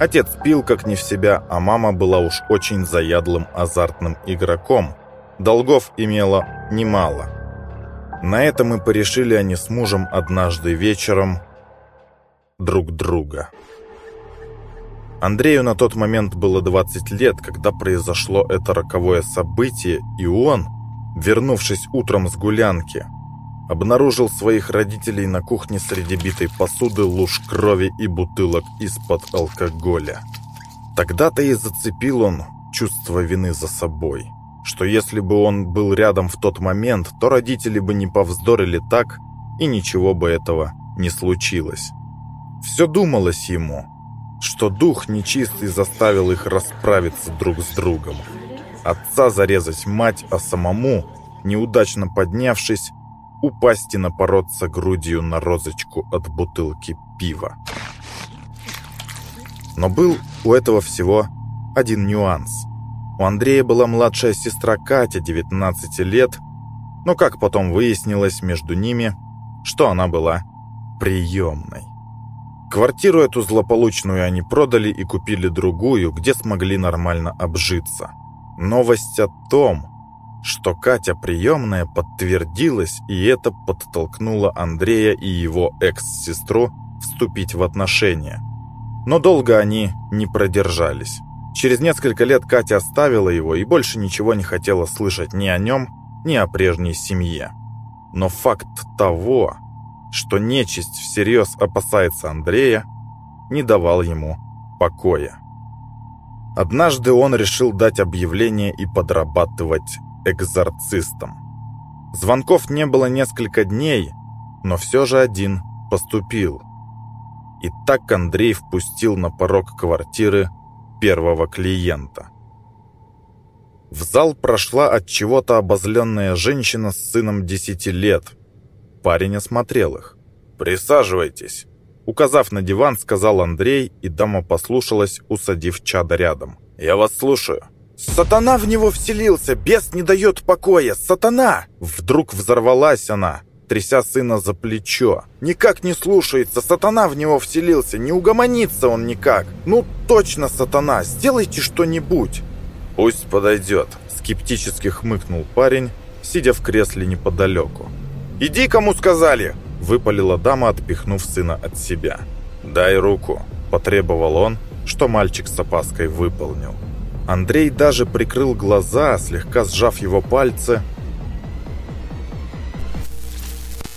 Отец пил как не в себя, а мама была уж очень заядлым азартным игроком. Долгов имела немало. На это мы порешили они с мужем однажды вечером друг друга. Андрею на тот момент было 20 лет, когда произошло это роковое событие, и он, вернувшись утром с гулянки, обнаружил своих родителей на кухне среди битой посуды, луж крови и бутылок из-под алкоголя. Тогда-то и зацепил он чувство вины за собой, что если бы он был рядом в тот момент, то родители бы не повздорили так, и ничего бы этого не случилось. Все думалось ему, что дух нечистый заставил их расправиться друг с другом. Отца зарезать мать, а самому, неудачно поднявшись, упасть и напороться грудью на розочку от бутылки пива. Но был у этого всего один нюанс. У Андрея была младшая сестра Катя, 19 лет, но, как потом выяснилось между ними, что она была приемной. Квартиру эту злополучную они продали и купили другую, где смогли нормально обжиться. Новость о том, что Катя приемная подтвердилась, и это подтолкнуло Андрея и его экс-сестру вступить в отношения. Но долго они не продержались. Через несколько лет Катя оставила его и больше ничего не хотела слышать ни о нем, ни о прежней семье. Но факт того, что нечисть всерьез опасается Андрея, не давал ему покоя. Однажды он решил дать объявление и подрабатывать экзорцистом. Звонков не было несколько дней, но все же один поступил. И так Андрей впустил на порог квартиры первого клиента. В зал прошла от чего-то обозленная женщина с сыном 10 лет. Парень осмотрел их. «Присаживайтесь», Указав на диван, сказал Андрей, и дама послушалась, усадив чада рядом. «Я вас слушаю». «Сатана в него вселился! Бес не дает покоя! Сатана!» Вдруг взорвалась она, тряся сына за плечо. «Никак не слушается! Сатана в него вселился! Не угомонится он никак! Ну, точно сатана! Сделайте что-нибудь!» «Пусть подойдет!» — скептически хмыкнул парень, сидя в кресле неподалеку. «Иди, кому сказали!» — выпалила дама, отпихнув сына от себя. «Дай руку!» — потребовал он, что мальчик с опаской выполнил. Андрей даже прикрыл глаза, слегка сжав его пальцы,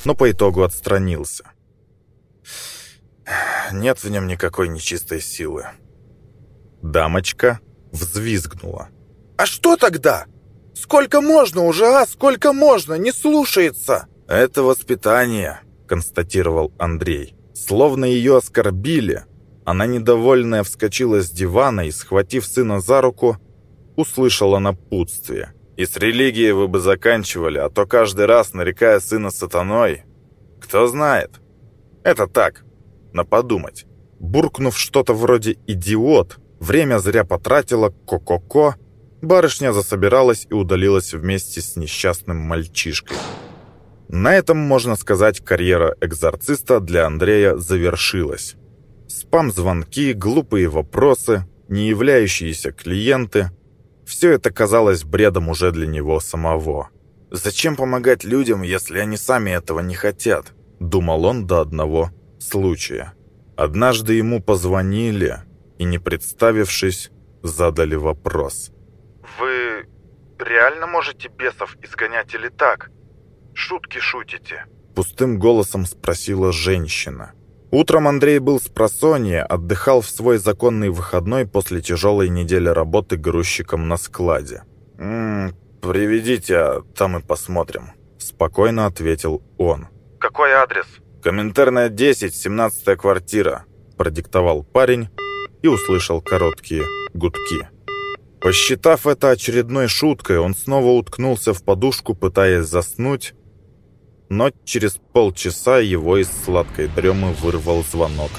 но по итогу отстранился. Нет в нем никакой нечистой силы. Дамочка взвизгнула. «А что тогда? Сколько можно уже, а? Сколько можно? Не слушается!» «Это воспитание», — констатировал Андрей. Словно ее оскорбили, она, недовольная, вскочила с дивана и, схватив сына за руку, услышала напутствие. «И с религией вы бы заканчивали, а то каждый раз, нарекая сына сатаной, кто знает. Это так, на подумать». Буркнув что-то вроде «идиот», время зря потратила, ко-ко-ко, барышня засобиралась и удалилась вместе с несчастным мальчишкой. На этом, можно сказать, карьера экзорциста для Андрея завершилась. Спам-звонки, глупые вопросы, не являющиеся клиенты – все это казалось бредом уже для него самого. «Зачем помогать людям, если они сами этого не хотят?» – думал он до одного случая. Однажды ему позвонили и, не представившись, задали вопрос. «Вы реально можете бесов изгонять или так? Шутки шутите?» Пустым голосом спросила женщина. Утром Андрей был с просонья, отдыхал в свой законный выходной после тяжелой недели работы грузчиком на складе. «М -м, «Приведите, а там и посмотрим», — спокойно ответил он. «Какой адрес?» «Комментарная 10, 17 квартира», — продиктовал парень и услышал короткие гудки. Посчитав это очередной шуткой, он снова уткнулся в подушку, пытаясь заснуть, но через полчаса его из сладкой дремы вырвал звонок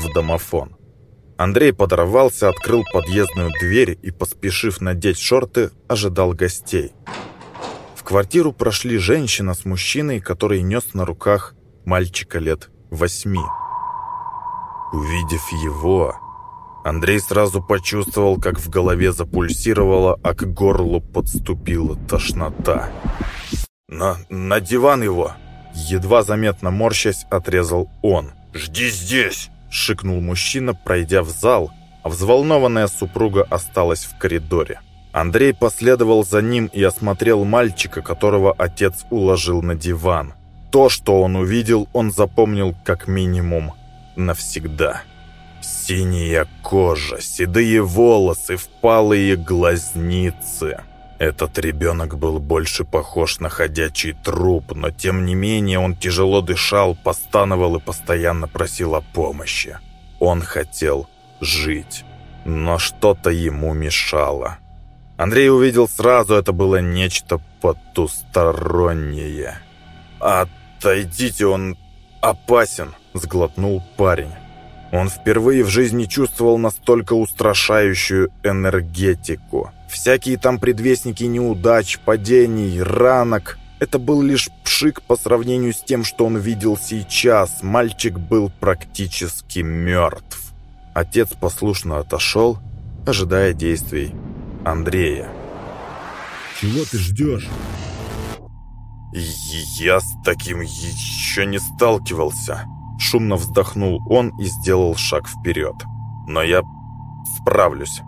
в домофон. Андрей подорвался, открыл подъездную дверь и, поспешив надеть шорты, ожидал гостей. В квартиру прошли женщина с мужчиной, который нес на руках мальчика лет восьми. Увидев его, Андрей сразу почувствовал, как в голове запульсировало, а к горлу подступила тошнота. «На, на диван его!» Едва заметно морщась, отрезал он. «Жди здесь!» — шикнул мужчина, пройдя в зал, а взволнованная супруга осталась в коридоре. Андрей последовал за ним и осмотрел мальчика, которого отец уложил на диван. То, что он увидел, он запомнил как минимум навсегда. Синяя кожа, седые волосы, впалые глазницы. Этот ребенок был больше похож на ходячий труп, но тем не менее он тяжело дышал, постановал и постоянно просил о помощи. Он хотел жить, но что-то ему мешало. Андрей увидел сразу, это было нечто потустороннее. «Отойдите, он опасен», — сглотнул парень. Он впервые в жизни чувствовал настолько устрашающую энергетику. Всякие там предвестники неудач, падений, ранок. Это был лишь пшик по сравнению с тем, что он видел сейчас. Мальчик был практически мертв. Отец послушно отошел, ожидая действий Андрея. «Чего ты ждешь?» «Я с таким еще не сталкивался». Шумно вздохнул он и сделал шаг вперед. «Но я справлюсь».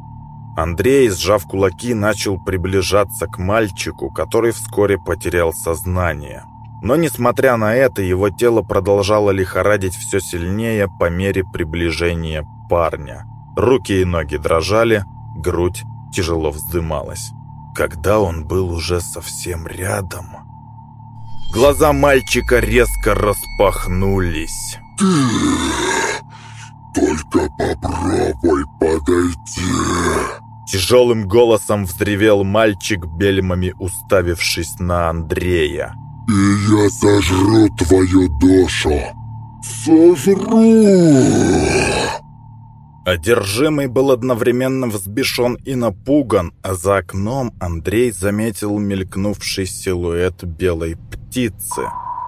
Андрей, сжав кулаки, начал приближаться к мальчику, который вскоре потерял сознание. Но, несмотря на это, его тело продолжало лихорадить все сильнее по мере приближения парня. Руки и ноги дрожали, грудь тяжело вздымалась. Когда он был уже совсем рядом... Глаза мальчика резко распахнулись. «Ты только попробуй подойти!» Тяжелым голосом взревел мальчик, бельмами уставившись на Андрея. «И я сожру твою душу! Сожру!» Одержимый был одновременно взбешен и напуган, а за окном Андрей заметил мелькнувший силуэт белой птицы,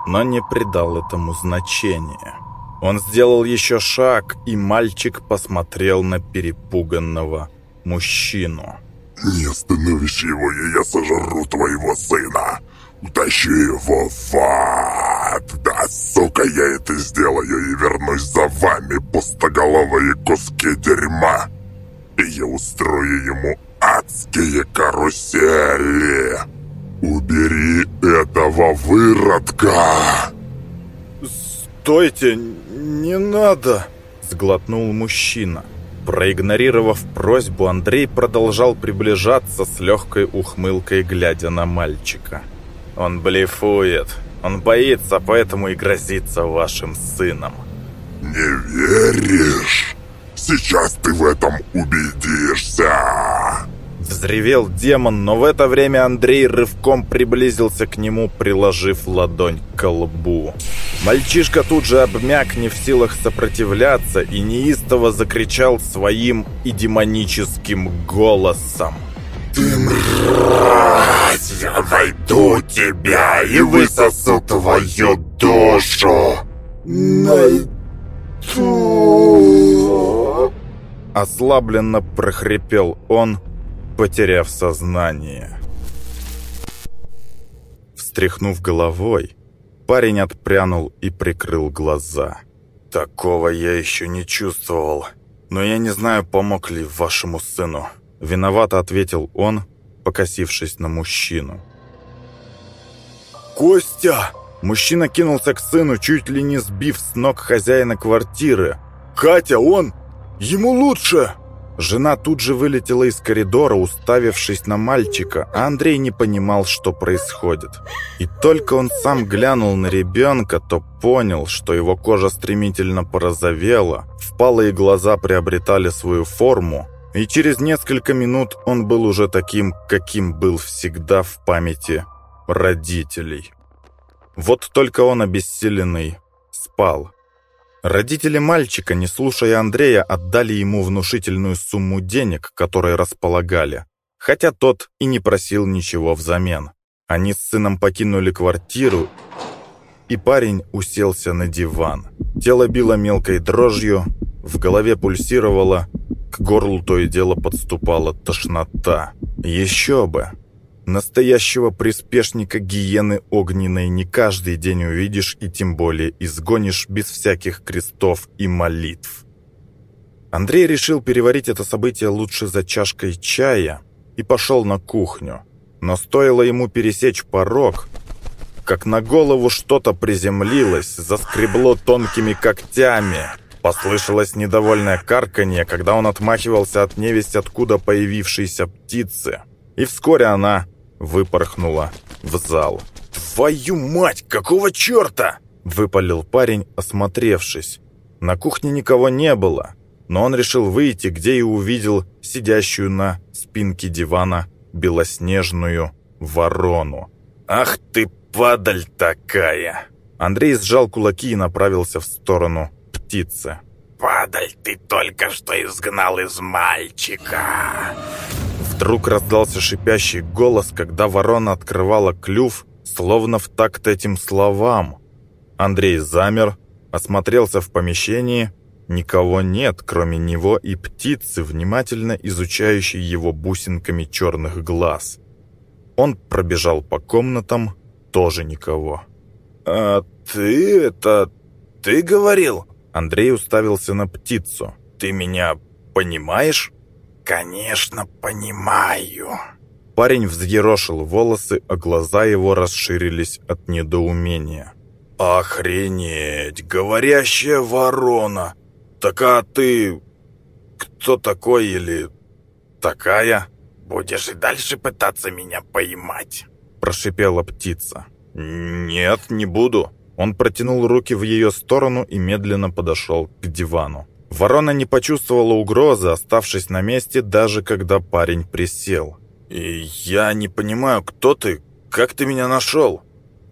но не придал этому значения. Он сделал еще шаг, и мальчик посмотрел на перепуганного мужчину. «Не остановишь его, и я сожру твоего сына! Утащи его в ад! Да, сука, я это сделаю и вернусь за вами, пустоголовые куски дерьма! И я устрою ему адские карусели! Убери этого выродка!» «Стойте, не надо!» — сглотнул мужчина. Проигнорировав просьбу, Андрей продолжал приближаться с легкой ухмылкой, глядя на мальчика. «Он блефует. Он боится, поэтому и грозится вашим сыном». «Не веришь? Сейчас ты в этом убедишься!» Взревел демон, но в это время Андрей рывком приблизился к нему, приложив ладонь к лбу. Мальчишка тут же обмяк, не в силах сопротивляться, и неистово закричал своим и демоническим голосом. «Ты мразь! Я найду тебя и высосу твою душу!» «Найду!» Ослабленно прохрипел он, потеряв сознание. Встряхнув головой, парень отпрянул и прикрыл глаза. «Такого я еще не чувствовал, но я не знаю, помог ли вашему сыну». Виновато ответил он, покосившись на мужчину. «Костя!» Мужчина кинулся к сыну, чуть ли не сбив с ног хозяина квартиры. «Катя, он! Ему лучше!» Жена тут же вылетела из коридора, уставившись на мальчика, а Андрей не понимал, что происходит. И только он сам глянул на ребенка, то понял, что его кожа стремительно порозовела, впалые глаза приобретали свою форму, и через несколько минут он был уже таким, каким был всегда в памяти родителей. Вот только он обессиленный спал. Родители мальчика, не слушая Андрея, отдали ему внушительную сумму денег, которые располагали, хотя тот и не просил ничего взамен. Они с сыном покинули квартиру, и парень уселся на диван. Тело било мелкой дрожью, в голове пульсировало, К горлу то и дело подступала тошнота. Еще бы! Настоящего приспешника гиены огненной не каждый день увидишь и тем более изгонишь без всяких крестов и молитв. Андрей решил переварить это событие лучше за чашкой чая и пошел на кухню. Но стоило ему пересечь порог, как на голову что-то приземлилось, заскребло тонкими когтями. Послышалось недовольное карканье, когда он отмахивался от невесть откуда появившейся птицы. И вскоре она выпорхнула в зал. «Твою мать, какого черта?» — выпалил парень, осмотревшись. На кухне никого не было, но он решил выйти, где и увидел сидящую на спинке дивана белоснежную ворону. «Ах ты, падаль такая!» Андрей сжал кулаки и направился в сторону птицы. «Падаль, ты только что изгнал из мальчика!» Вдруг раздался шипящий голос, когда ворона открывала клюв, словно в такт этим словам. Андрей замер, осмотрелся в помещении. Никого нет, кроме него и птицы, внимательно изучающей его бусинками черных глаз. Он пробежал по комнатам, тоже никого. «А ты это... ты говорил?» Андрей уставился на птицу. «Ты меня понимаешь?» «Конечно, понимаю». Парень взъерошил волосы, а глаза его расширились от недоумения. «Охренеть! Говорящая ворона! Так а ты... кто такой или... такая?» «Будешь и дальше пытаться меня поймать?» Прошипела птица. «Нет, не буду». Он протянул руки в ее сторону и медленно подошел к дивану. Ворона не почувствовала угрозы, оставшись на месте, даже когда парень присел. «И я не понимаю, кто ты? Как ты меня нашел?»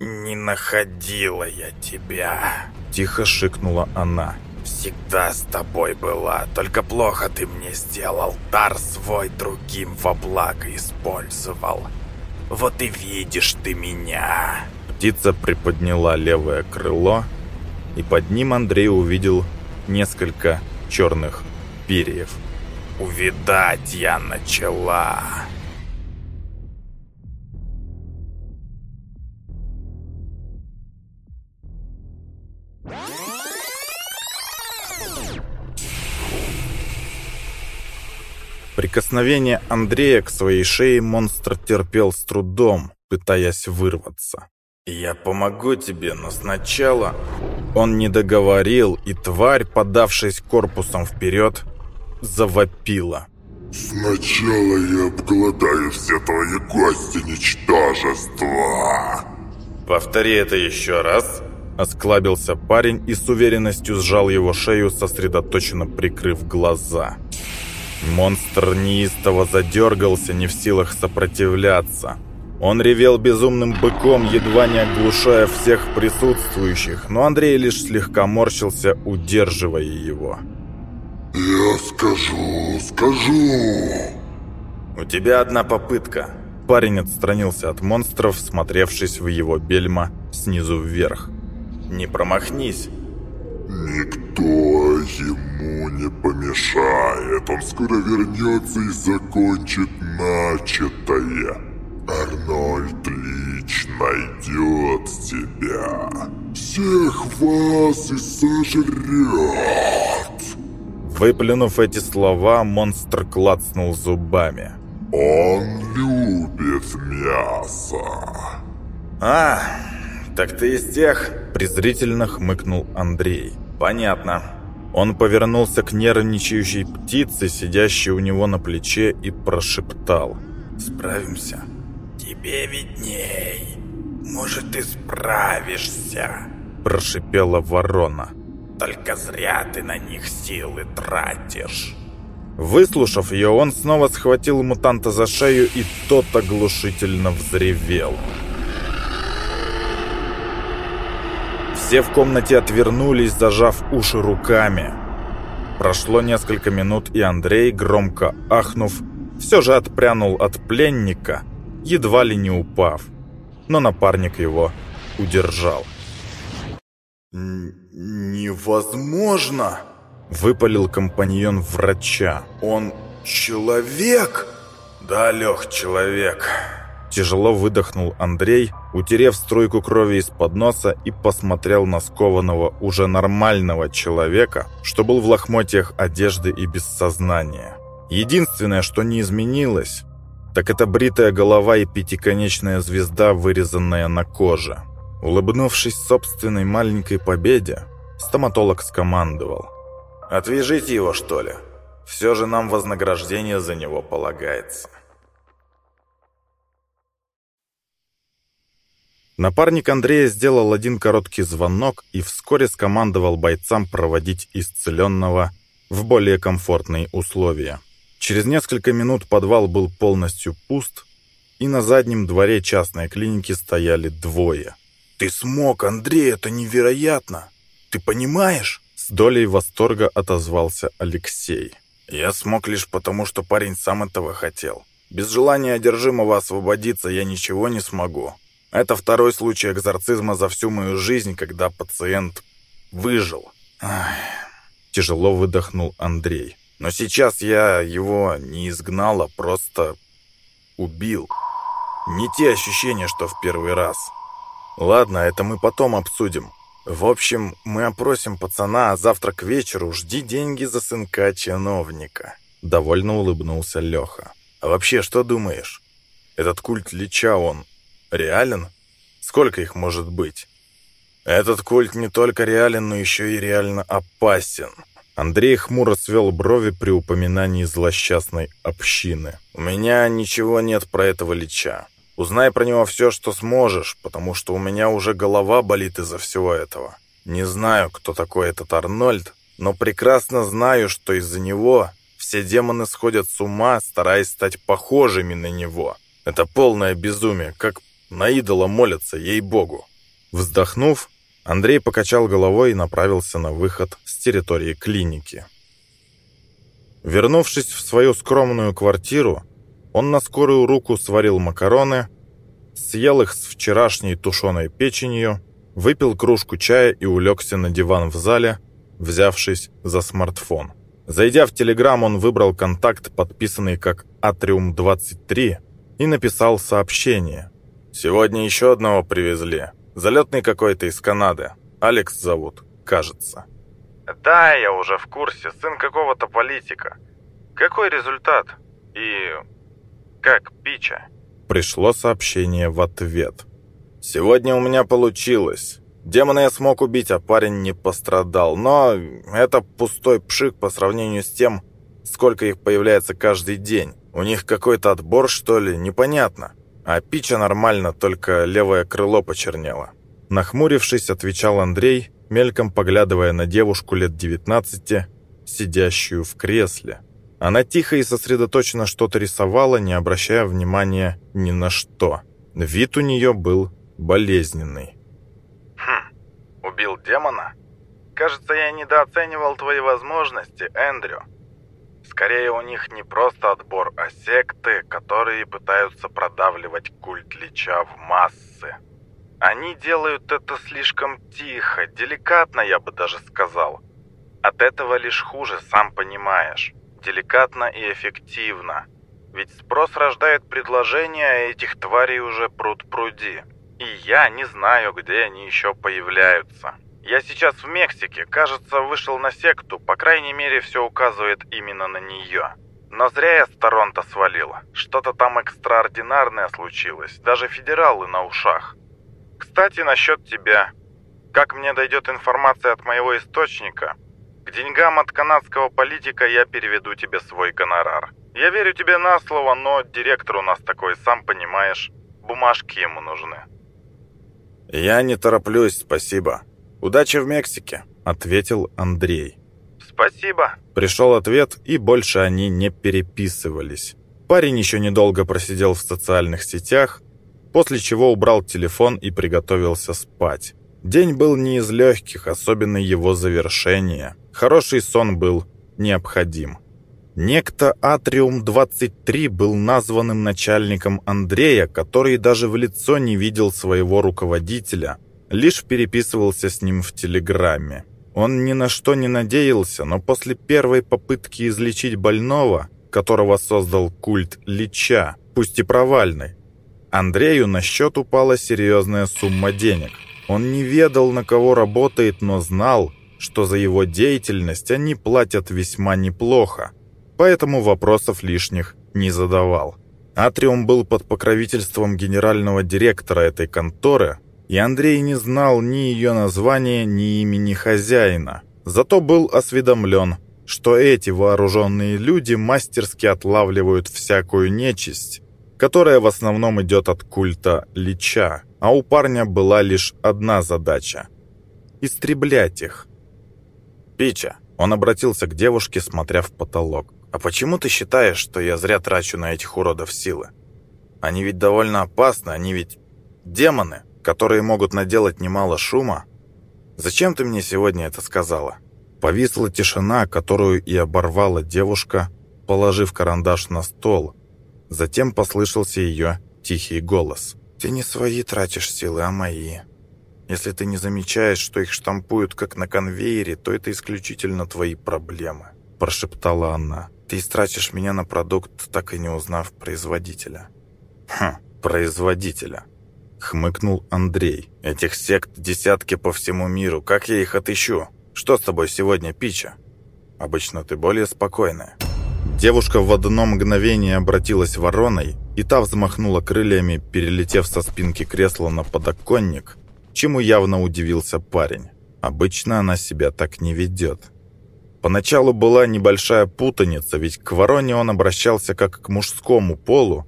«Не находила я тебя», — тихо шикнула она. «Всегда с тобой была, только плохо ты мне сделал, дар свой другим во благо использовал. Вот и видишь ты меня». Птица приподняла левое крыло, и под ним Андрей увидел несколько черных перьев. «Увидать я начала!» Прикосновение Андрея к своей шее монстр терпел с трудом, пытаясь вырваться. «Я помогу тебе, но сначала...» Он не договорил, и тварь, подавшись корпусом вперед, завопила. «Сначала я обгладаю все твои кости, ничтожество!» «Повтори это еще раз!» Осклабился парень и с уверенностью сжал его шею, сосредоточенно прикрыв глаза. Монстр неистово задергался, не в силах сопротивляться. Он ревел безумным быком, едва не оглушая всех присутствующих, но Андрей лишь слегка морщился, удерживая его. «Я скажу, скажу!» «У тебя одна попытка». Парень отстранился от монстров, смотревшись в его бельма снизу вверх. «Не промахнись!» «Никто ему не помешает. Он скоро вернется и закончит начатое. Арнольд лично найдет тебя. Всех вас и сожрет!» Выплюнув эти слова, монстр клацнул зубами. «Он любит мясо!» «А, так ты из тех?» Презрительно хмыкнул Андрей. «Понятно». Он повернулся к нервничающей птице, сидящей у него на плече, и прошептал. «Справимся?» «Тебе видней. Может, ты справишься?» Прошипела ворона. «Только зря ты на них силы тратишь». Выслушав ее, он снова схватил мутанта за шею, и тот оглушительно взревел. Все в комнате отвернулись, зажав уши руками. Прошло несколько минут, и Андрей, громко ахнув, все же отпрянул от пленника, едва ли не упав. Но напарник его удержал. «Невозможно!» Выпалил компаньон врача. «Он человек?» «Да, Лех, человек». Тяжело выдохнул Андрей, утерев струйку крови из-под носа и посмотрел на скованного, уже нормального человека, что был в лохмотьях одежды и без сознания. Единственное, что не изменилось, так это бритая голова и пятиконечная звезда, вырезанная на коже. Улыбнувшись собственной маленькой победе, стоматолог скомандовал. «Отвяжите его, что ли? Все же нам вознаграждение за него полагается». Напарник Андрея сделал один короткий звонок и вскоре скомандовал бойцам проводить исцеленного в более комфортные условия. Через несколько минут подвал был полностью пуст, и на заднем дворе частной клиники стояли двое. «Ты смог, Андрей, это невероятно! Ты понимаешь?» С долей восторга отозвался Алексей. «Я смог лишь потому, что парень сам этого хотел. Без желания одержимого освободиться я ничего не смогу. Это второй случай экзорцизма за всю мою жизнь, когда пациент выжил. Ах, тяжело выдохнул Андрей. Но сейчас я его не изгнал, а просто убил. Не те ощущения, что в первый раз. Ладно, это мы потом обсудим. В общем, мы опросим пацана, а завтра к вечеру жди деньги за сынка чиновника. Довольно улыбнулся Леха. А вообще, что думаешь? Этот культ Лича, он реален? Сколько их может быть? Этот культ не только реален, но еще и реально опасен. Андрей хмуро свел брови при упоминании злосчастной общины. «У меня ничего нет про этого лича. Узнай про него все, что сможешь, потому что у меня уже голова болит из-за всего этого. Не знаю, кто такой этот Арнольд, но прекрасно знаю, что из-за него все демоны сходят с ума, стараясь стать похожими на него. Это полное безумие, как на идола молятся, ей-богу. Вздохнув, Андрей покачал головой и направился на выход с территории клиники. Вернувшись в свою скромную квартиру, он на скорую руку сварил макароны, съел их с вчерашней тушеной печенью, выпил кружку чая и улегся на диван в зале, взявшись за смартфон. Зайдя в Телеграм, он выбрал контакт, подписанный как «Атриум-23», и написал сообщение – Сегодня еще одного привезли. Залетный какой-то из Канады. Алекс зовут, кажется. Да, я уже в курсе. Сын какого-то политика. Какой результат? И... как пича? Пришло сообщение в ответ. Сегодня у меня получилось. Демона я смог убить, а парень не пострадал. Но это пустой пшик по сравнению с тем, сколько их появляется каждый день. У них какой-то отбор, что ли, непонятно. А пича нормально, только левое крыло почернело. Нахмурившись, отвечал Андрей, мельком поглядывая на девушку лет 19, сидящую в кресле. Она тихо и сосредоточенно что-то рисовала, не обращая внимания ни на что. Вид у нее был болезненный. «Хм, убил демона? Кажется, я недооценивал твои возможности, Эндрю. Скорее у них не просто отбор, а секты, которые пытаются продавливать культ Лича в массы. Они делают это слишком тихо, деликатно, я бы даже сказал. От этого лишь хуже, сам понимаешь. Деликатно и эффективно. Ведь спрос рождает предложение, а этих тварей уже пруд-пруди. И я не знаю, где они еще появляются. Я сейчас в Мексике, кажется, вышел на секту, по крайней мере, все указывает именно на нее. Но зря я с Торонто свалил. Что-то там экстраординарное случилось, даже федералы на ушах. Кстати, насчет тебя. Как мне дойдет информация от моего источника, к деньгам от канадского политика я переведу тебе свой гонорар. Я верю тебе на слово, но директор у нас такой, сам понимаешь, бумажки ему нужны. Я не тороплюсь, спасибо. «Удачи в Мексике», — ответил Андрей. «Спасибо». Пришел ответ, и больше они не переписывались. Парень еще недолго просидел в социальных сетях, после чего убрал телефон и приготовился спать. День был не из легких, особенно его завершение. Хороший сон был необходим. Некто Атриум-23 был названным начальником Андрея, который даже в лицо не видел своего руководителя — лишь переписывался с ним в Телеграме. Он ни на что не надеялся, но после первой попытки излечить больного, которого создал культ Лича, пусть и провальный, Андрею на счет упала серьезная сумма денег. Он не ведал, на кого работает, но знал, что за его деятельность они платят весьма неплохо, поэтому вопросов лишних не задавал. Атриум был под покровительством генерального директора этой конторы, и Андрей не знал ни ее названия, ни имени хозяина. Зато был осведомлен, что эти вооруженные люди мастерски отлавливают всякую нечисть, которая в основном идет от культа Лича, а у парня была лишь одна задача – истреблять их. «Пича», – он обратился к девушке, смотря в потолок. «А почему ты считаешь, что я зря трачу на этих уродов силы? Они ведь довольно опасны, они ведь демоны, которые могут наделать немало шума. Зачем ты мне сегодня это сказала?» Повисла тишина, которую и оборвала девушка, положив карандаш на стол. Затем послышался ее тихий голос. «Ты не свои тратишь силы, а мои. Если ты не замечаешь, что их штампуют как на конвейере, то это исключительно твои проблемы», – прошептала она. «Ты истратишь меня на продукт, так и не узнав производителя». «Хм, производителя», – хмыкнул Андрей. «Этих сект десятки по всему миру. Как я их отыщу? Что с тобой сегодня, Пича? Обычно ты более спокойная». Девушка в одно мгновение обратилась вороной, и та взмахнула крыльями, перелетев со спинки кресла на подоконник, чему явно удивился парень. Обычно она себя так не ведет. Поначалу была небольшая путаница, ведь к вороне он обращался как к мужскому полу,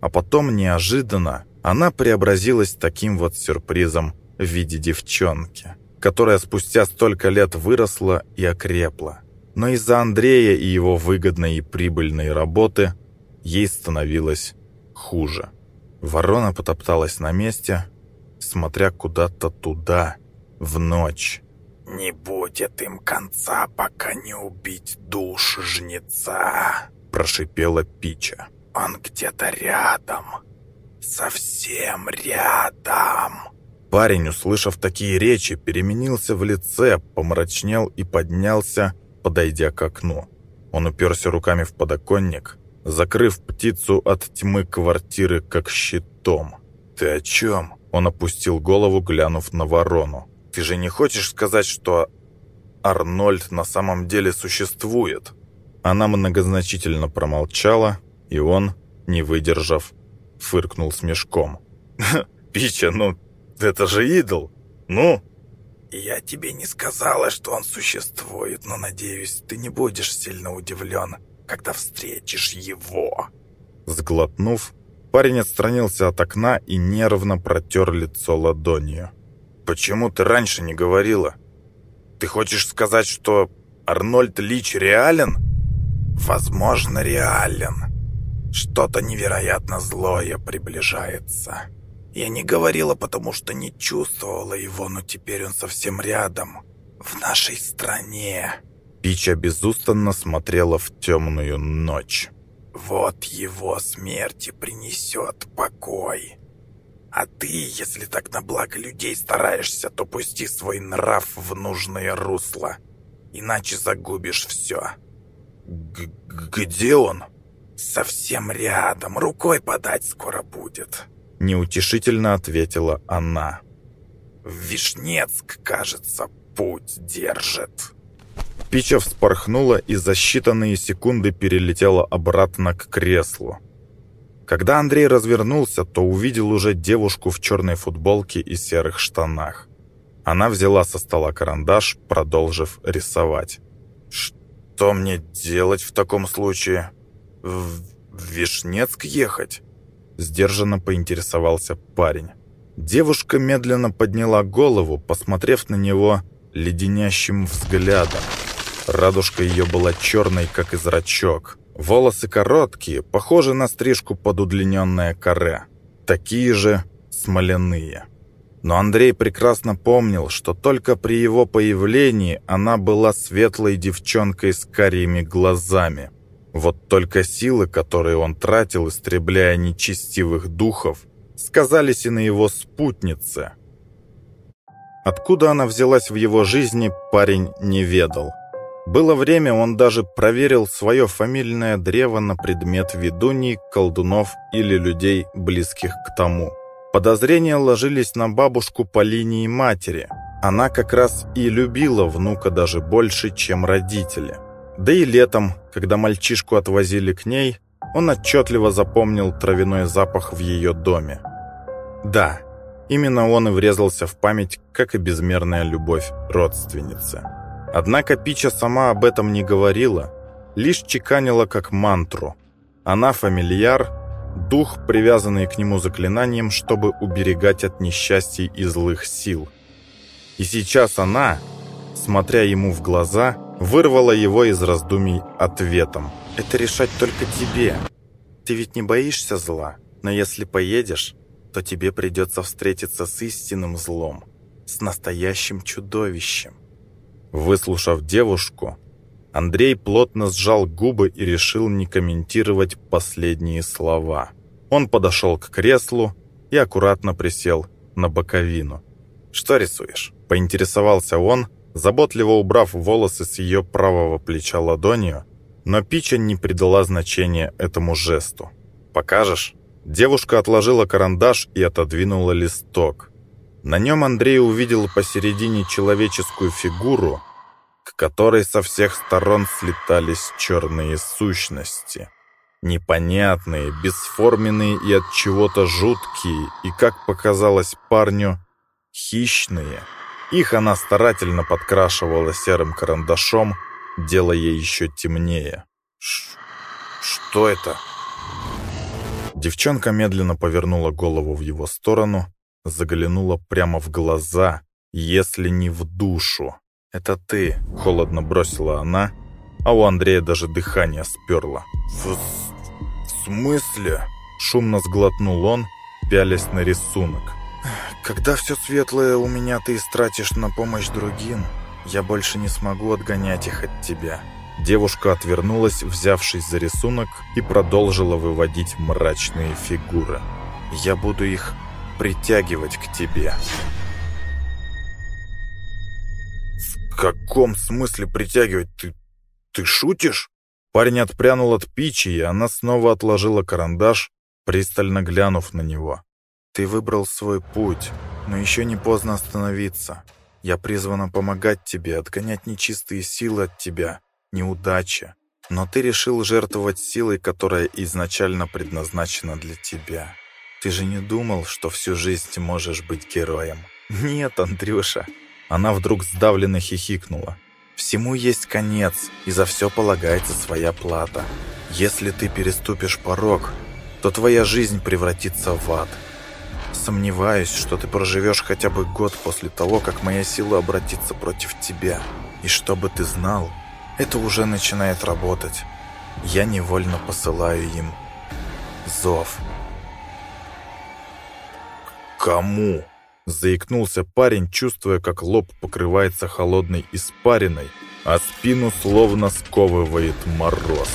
а потом неожиданно она преобразилась таким вот сюрпризом в виде девчонки, которая спустя столько лет выросла и окрепла. Но из-за Андрея и его выгодной и прибыльной работы ей становилось хуже. Ворона потопталась на месте, смотря куда-то туда, в ночь. «Не будет им конца, пока не убить душ жнеца», — прошипела Пича. «Он где-то рядом, совсем рядом». Парень, услышав такие речи, переменился в лице, помрачнел и поднялся, подойдя к окну. Он уперся руками в подоконник, закрыв птицу от тьмы квартиры как щитом. «Ты о чем?» Он опустил голову, глянув на ворону. «Ты же не хочешь сказать, что Арнольд на самом деле существует?» Она многозначительно промолчала, и он, не выдержав, фыркнул с мешком. «Пича, ну, это же идол! Ну, «Я тебе не сказала, что он существует, но, надеюсь, ты не будешь сильно удивлен, когда встретишь его». Сглотнув, парень отстранился от окна и нервно протер лицо ладонью. «Почему ты раньше не говорила? Ты хочешь сказать, что Арнольд Лич реален?» «Возможно, реален. Что-то невероятно злое приближается». Я не говорила, потому что не чувствовала его, но теперь он совсем рядом, в нашей стране». Пича безустанно смотрела в темную ночь. «Вот его смерти принесет покой. А ты, если так на благо людей стараешься, то пусти свой нрав в нужное русло, иначе загубишь все». Г «Где он?» «Совсем рядом, рукой подать скоро будет» неутешительно ответила она. «В Вишнецк, кажется, путь держит». Пича вспорхнула и за считанные секунды перелетела обратно к креслу. Когда Андрей развернулся, то увидел уже девушку в черной футболке и серых штанах. Она взяла со стола карандаш, продолжив рисовать. «Что мне делать в таком случае? В, Вишнецк ехать?» Сдержанно поинтересовался парень. Девушка медленно подняла голову, посмотрев на него леденящим взглядом. Радужка ее была черной, как и зрачок. Волосы короткие, похожи на стрижку под удлиненное каре. Такие же смоляные. Но Андрей прекрасно помнил, что только при его появлении она была светлой девчонкой с карими глазами. Вот только силы, которые он тратил, истребляя нечестивых духов, сказались и на его спутнице. Откуда она взялась в его жизни, парень не ведал. Было время, он даже проверил свое фамильное древо на предмет ведуний, колдунов или людей, близких к тому. Подозрения ложились на бабушку по линии матери. Она как раз и любила внука даже больше, чем родители. Да и летом, когда мальчишку отвозили к ней, он отчетливо запомнил травяной запах в ее доме. Да, именно он и врезался в память, как и безмерная любовь родственницы. Однако Пича сама об этом не говорила, лишь чеканила как мантру. Она фамильяр, дух, привязанный к нему заклинанием, чтобы уберегать от несчастий и злых сил. И сейчас она, смотря ему в глаза, вырвала его из раздумий ответом. «Это решать только тебе. Ты ведь не боишься зла, но если поедешь, то тебе придется встретиться с истинным злом, с настоящим чудовищем. Выслушав девушку, Андрей плотно сжал губы и решил не комментировать последние слова. Он подошел к креслу и аккуратно присел на боковину. «Что рисуешь?» – поинтересовался он, заботливо убрав волосы с ее правого плеча ладонью, но Пича не придала значения этому жесту. «Покажешь?» Девушка отложила карандаш и отодвинула листок. На нем Андрей увидел посередине человеческую фигуру, к которой со всех сторон слетались черные сущности. Непонятные, бесформенные и от чего-то жуткие, и, как показалось парню, хищные. Их она старательно подкрашивала серым карандашом, делая еще темнее. Ш «Что это?» Девчонка медленно повернула голову в его сторону, заглянула прямо в глаза, если не в душу. «Это ты», — холодно бросила она, а у Андрея даже дыхание сперло. «В, в смысле?» — шумно сглотнул он, пялясь на рисунок. «Когда все светлое у меня ты истратишь на помощь другим, я больше не смогу отгонять их от тебя». Девушка отвернулась, взявшись за рисунок, и продолжила выводить мрачные фигуры. «Я буду их притягивать к тебе. «В каком смысле притягивать? Ты, ты шутишь?» Парень отпрянул от пичи, и она снова отложила карандаш, пристально глянув на него. «Ты выбрал свой путь, но еще не поздно остановиться. Я призвана помогать тебе, отгонять нечистые силы от тебя, неудача. Но ты решил жертвовать силой, которая изначально предназначена для тебя. Ты же не думал, что всю жизнь можешь быть героем? Нет, Андрюша. Она вдруг сдавленно хихикнула. Всему есть конец, и за все полагается своя плата. Если ты переступишь порог, то твоя жизнь превратится в ад. Сомневаюсь, что ты проживешь хотя бы год после того, как моя сила обратится против тебя. И чтобы ты знал, это уже начинает работать. Я невольно посылаю им зов. «Кому?» – заикнулся парень, чувствуя, как лоб покрывается холодной испариной, а спину словно сковывает мороз.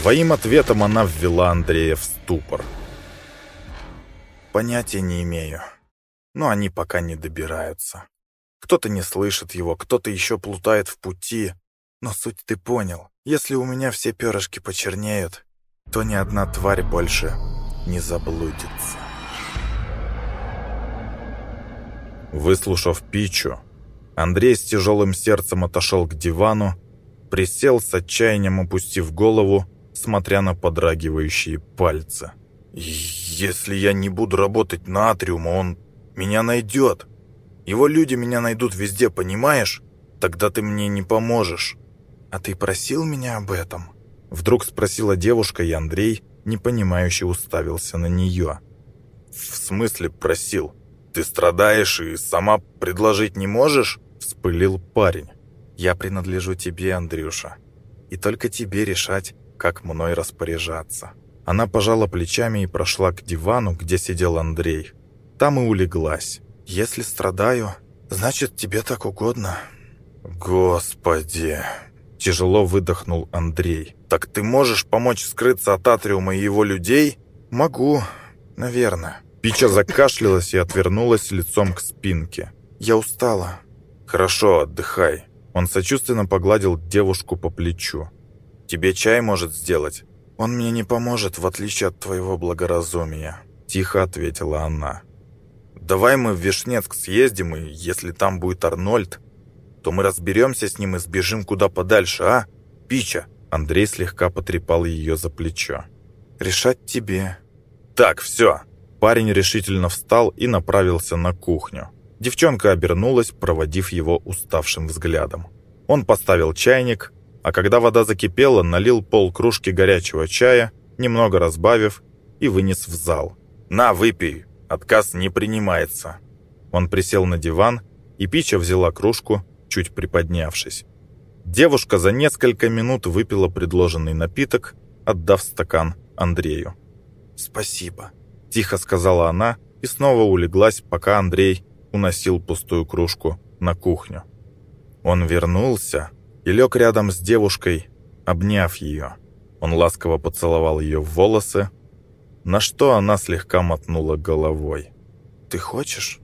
Своим ответом она ввела Андрея в ступор. «Понятия не имею, но они пока не добираются. Кто-то не слышит его, кто-то еще плутает в пути, но суть ты понял. Если у меня все перышки почернеют, то ни одна тварь больше не заблудится». Выслушав Пичу, Андрей с тяжелым сердцем отошел к дивану, присел с отчаянием опустив голову, смотря на подрагивающие пальцы. «Если я не буду работать на Атриума, он меня найдет. Его люди меня найдут везде, понимаешь? Тогда ты мне не поможешь». «А ты просил меня об этом?» Вдруг спросила девушка, и Андрей, непонимающе уставился на нее. «В смысле просил?» «Ты страдаешь и сама предложить не можешь?» — вспылил парень. «Я принадлежу тебе, Андрюша, и только тебе решать, как мной распоряжаться». Она пожала плечами и прошла к дивану, где сидел Андрей. Там и улеглась. «Если страдаю, значит, тебе так угодно». «Господи!» Тяжело выдохнул Андрей. «Так ты можешь помочь скрыться от Атриума и его людей?» «Могу, наверное». Пича закашлялась и отвернулась лицом к спинке. Я устала». «Хорошо, отдыхай». Он сочувственно погладил девушку по плечу. «Тебе чай может сделать?» «Он мне не поможет, в отличие от твоего благоразумия», — тихо ответила она. «Давай мы в Вишнецк съездим, и если там будет Арнольд, то мы разберемся с ним и сбежим куда подальше, а? Пича!» Андрей слегка потрепал ее за плечо. «Решать тебе». «Так, все!» Парень решительно встал и направился на кухню. Девчонка обернулась, проводив его уставшим взглядом. Он поставил чайник, а когда вода закипела, налил пол кружки горячего чая, немного разбавив, и вынес в зал. «На, выпей! Отказ не принимается!» Он присел на диван, и Пича взяла кружку, чуть приподнявшись. Девушка за несколько минут выпила предложенный напиток, отдав стакан Андрею. «Спасибо», — тихо сказала она и снова улеглась, пока Андрей уносил пустую кружку на кухню. Он вернулся и лег рядом с девушкой, обняв ее. Он ласково поцеловал ее в волосы, на что она слегка мотнула головой. «Ты хочешь?»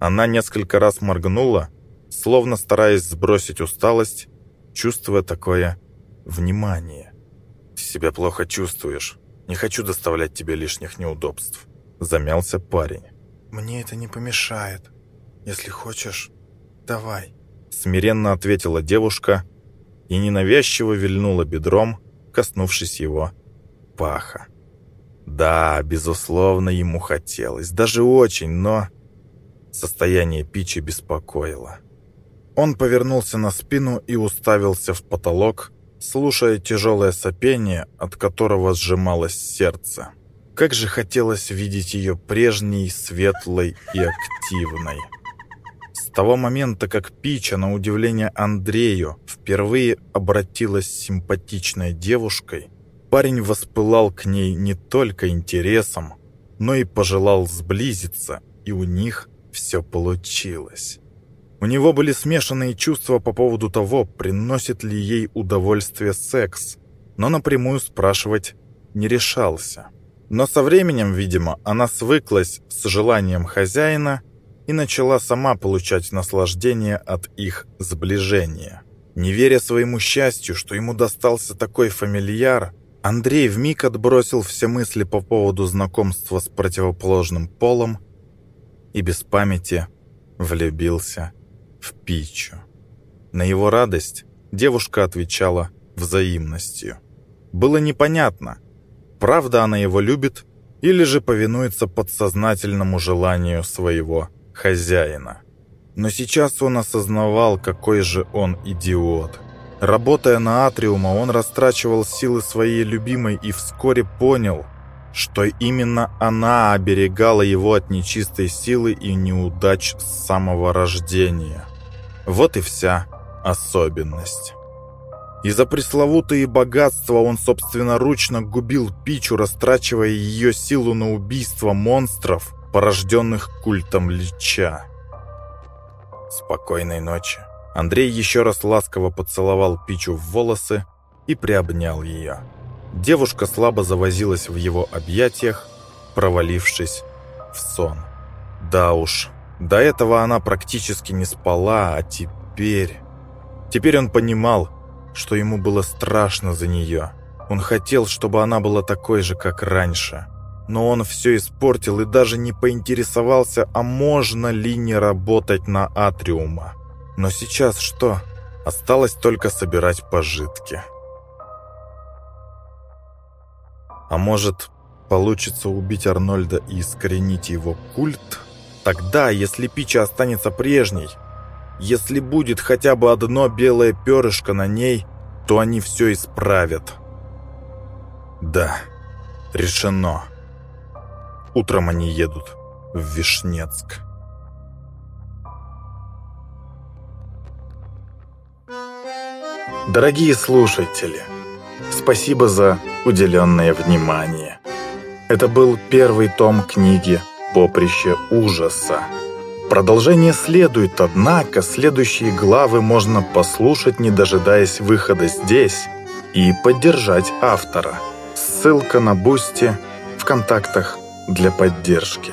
Она несколько раз моргнула, словно стараясь сбросить усталость, чувствуя такое внимание. «Ты себя плохо чувствуешь. Не хочу доставлять тебе лишних неудобств», — замялся парень. «Мне это не помешает. Если хочешь, давай», — смиренно ответила девушка и ненавязчиво вильнула бедром, коснувшись его паха. Да, безусловно, ему хотелось, даже очень, но состояние Пичи беспокоило. Он повернулся на спину и уставился в потолок, слушая тяжелое сопение, от которого сжималось сердце. Как же хотелось видеть ее прежней, светлой и активной. Того момента, как Пича, на удивление Андрею, впервые обратилась симпатичной девушкой, парень воспылал к ней не только интересом, но и пожелал сблизиться, и у них все получилось. У него были смешанные чувства по поводу того, приносит ли ей удовольствие секс, но напрямую спрашивать не решался. Но со временем, видимо, она свыклась с желанием хозяина и начала сама получать наслаждение от их сближения. Не веря своему счастью, что ему достался такой фамильяр, Андрей вмиг отбросил все мысли по поводу знакомства с противоположным полом и без памяти влюбился в Пичу. На его радость девушка отвечала взаимностью. Было непонятно, правда она его любит или же повинуется подсознательному желанию своего хозяина. Но сейчас он осознавал, какой же он идиот. Работая на Атриума, он растрачивал силы своей любимой и вскоре понял, что именно она оберегала его от нечистой силы и неудач с самого рождения. Вот и вся особенность. И за пресловутые богатства он собственноручно губил Пичу, растрачивая ее силу на убийство монстров, порожденных культом Лича. Спокойной ночи. Андрей еще раз ласково поцеловал Пичу в волосы и приобнял ее. Девушка слабо завозилась в его объятиях, провалившись в сон. Да уж, до этого она практически не спала, а теперь... Теперь он понимал, что ему было страшно за нее. Он хотел, чтобы она была такой же, как раньше. Но он все испортил и даже не поинтересовался, а можно ли не работать на Атриума. Но сейчас что? Осталось только собирать пожитки. А может, получится убить Арнольда и искоренить его культ? Тогда, если Пича останется прежней, если будет хотя бы одно белое перышко на ней, то они все исправят. Да, решено. Утром они едут в Вишнецк. Дорогие слушатели, спасибо за уделенное внимание. Это был первый том книги поприще ужаса. Продолжение следует, однако следующие главы можно послушать, не дожидаясь выхода здесь, и поддержать автора. Ссылка на Boosty в контактах для поддержки.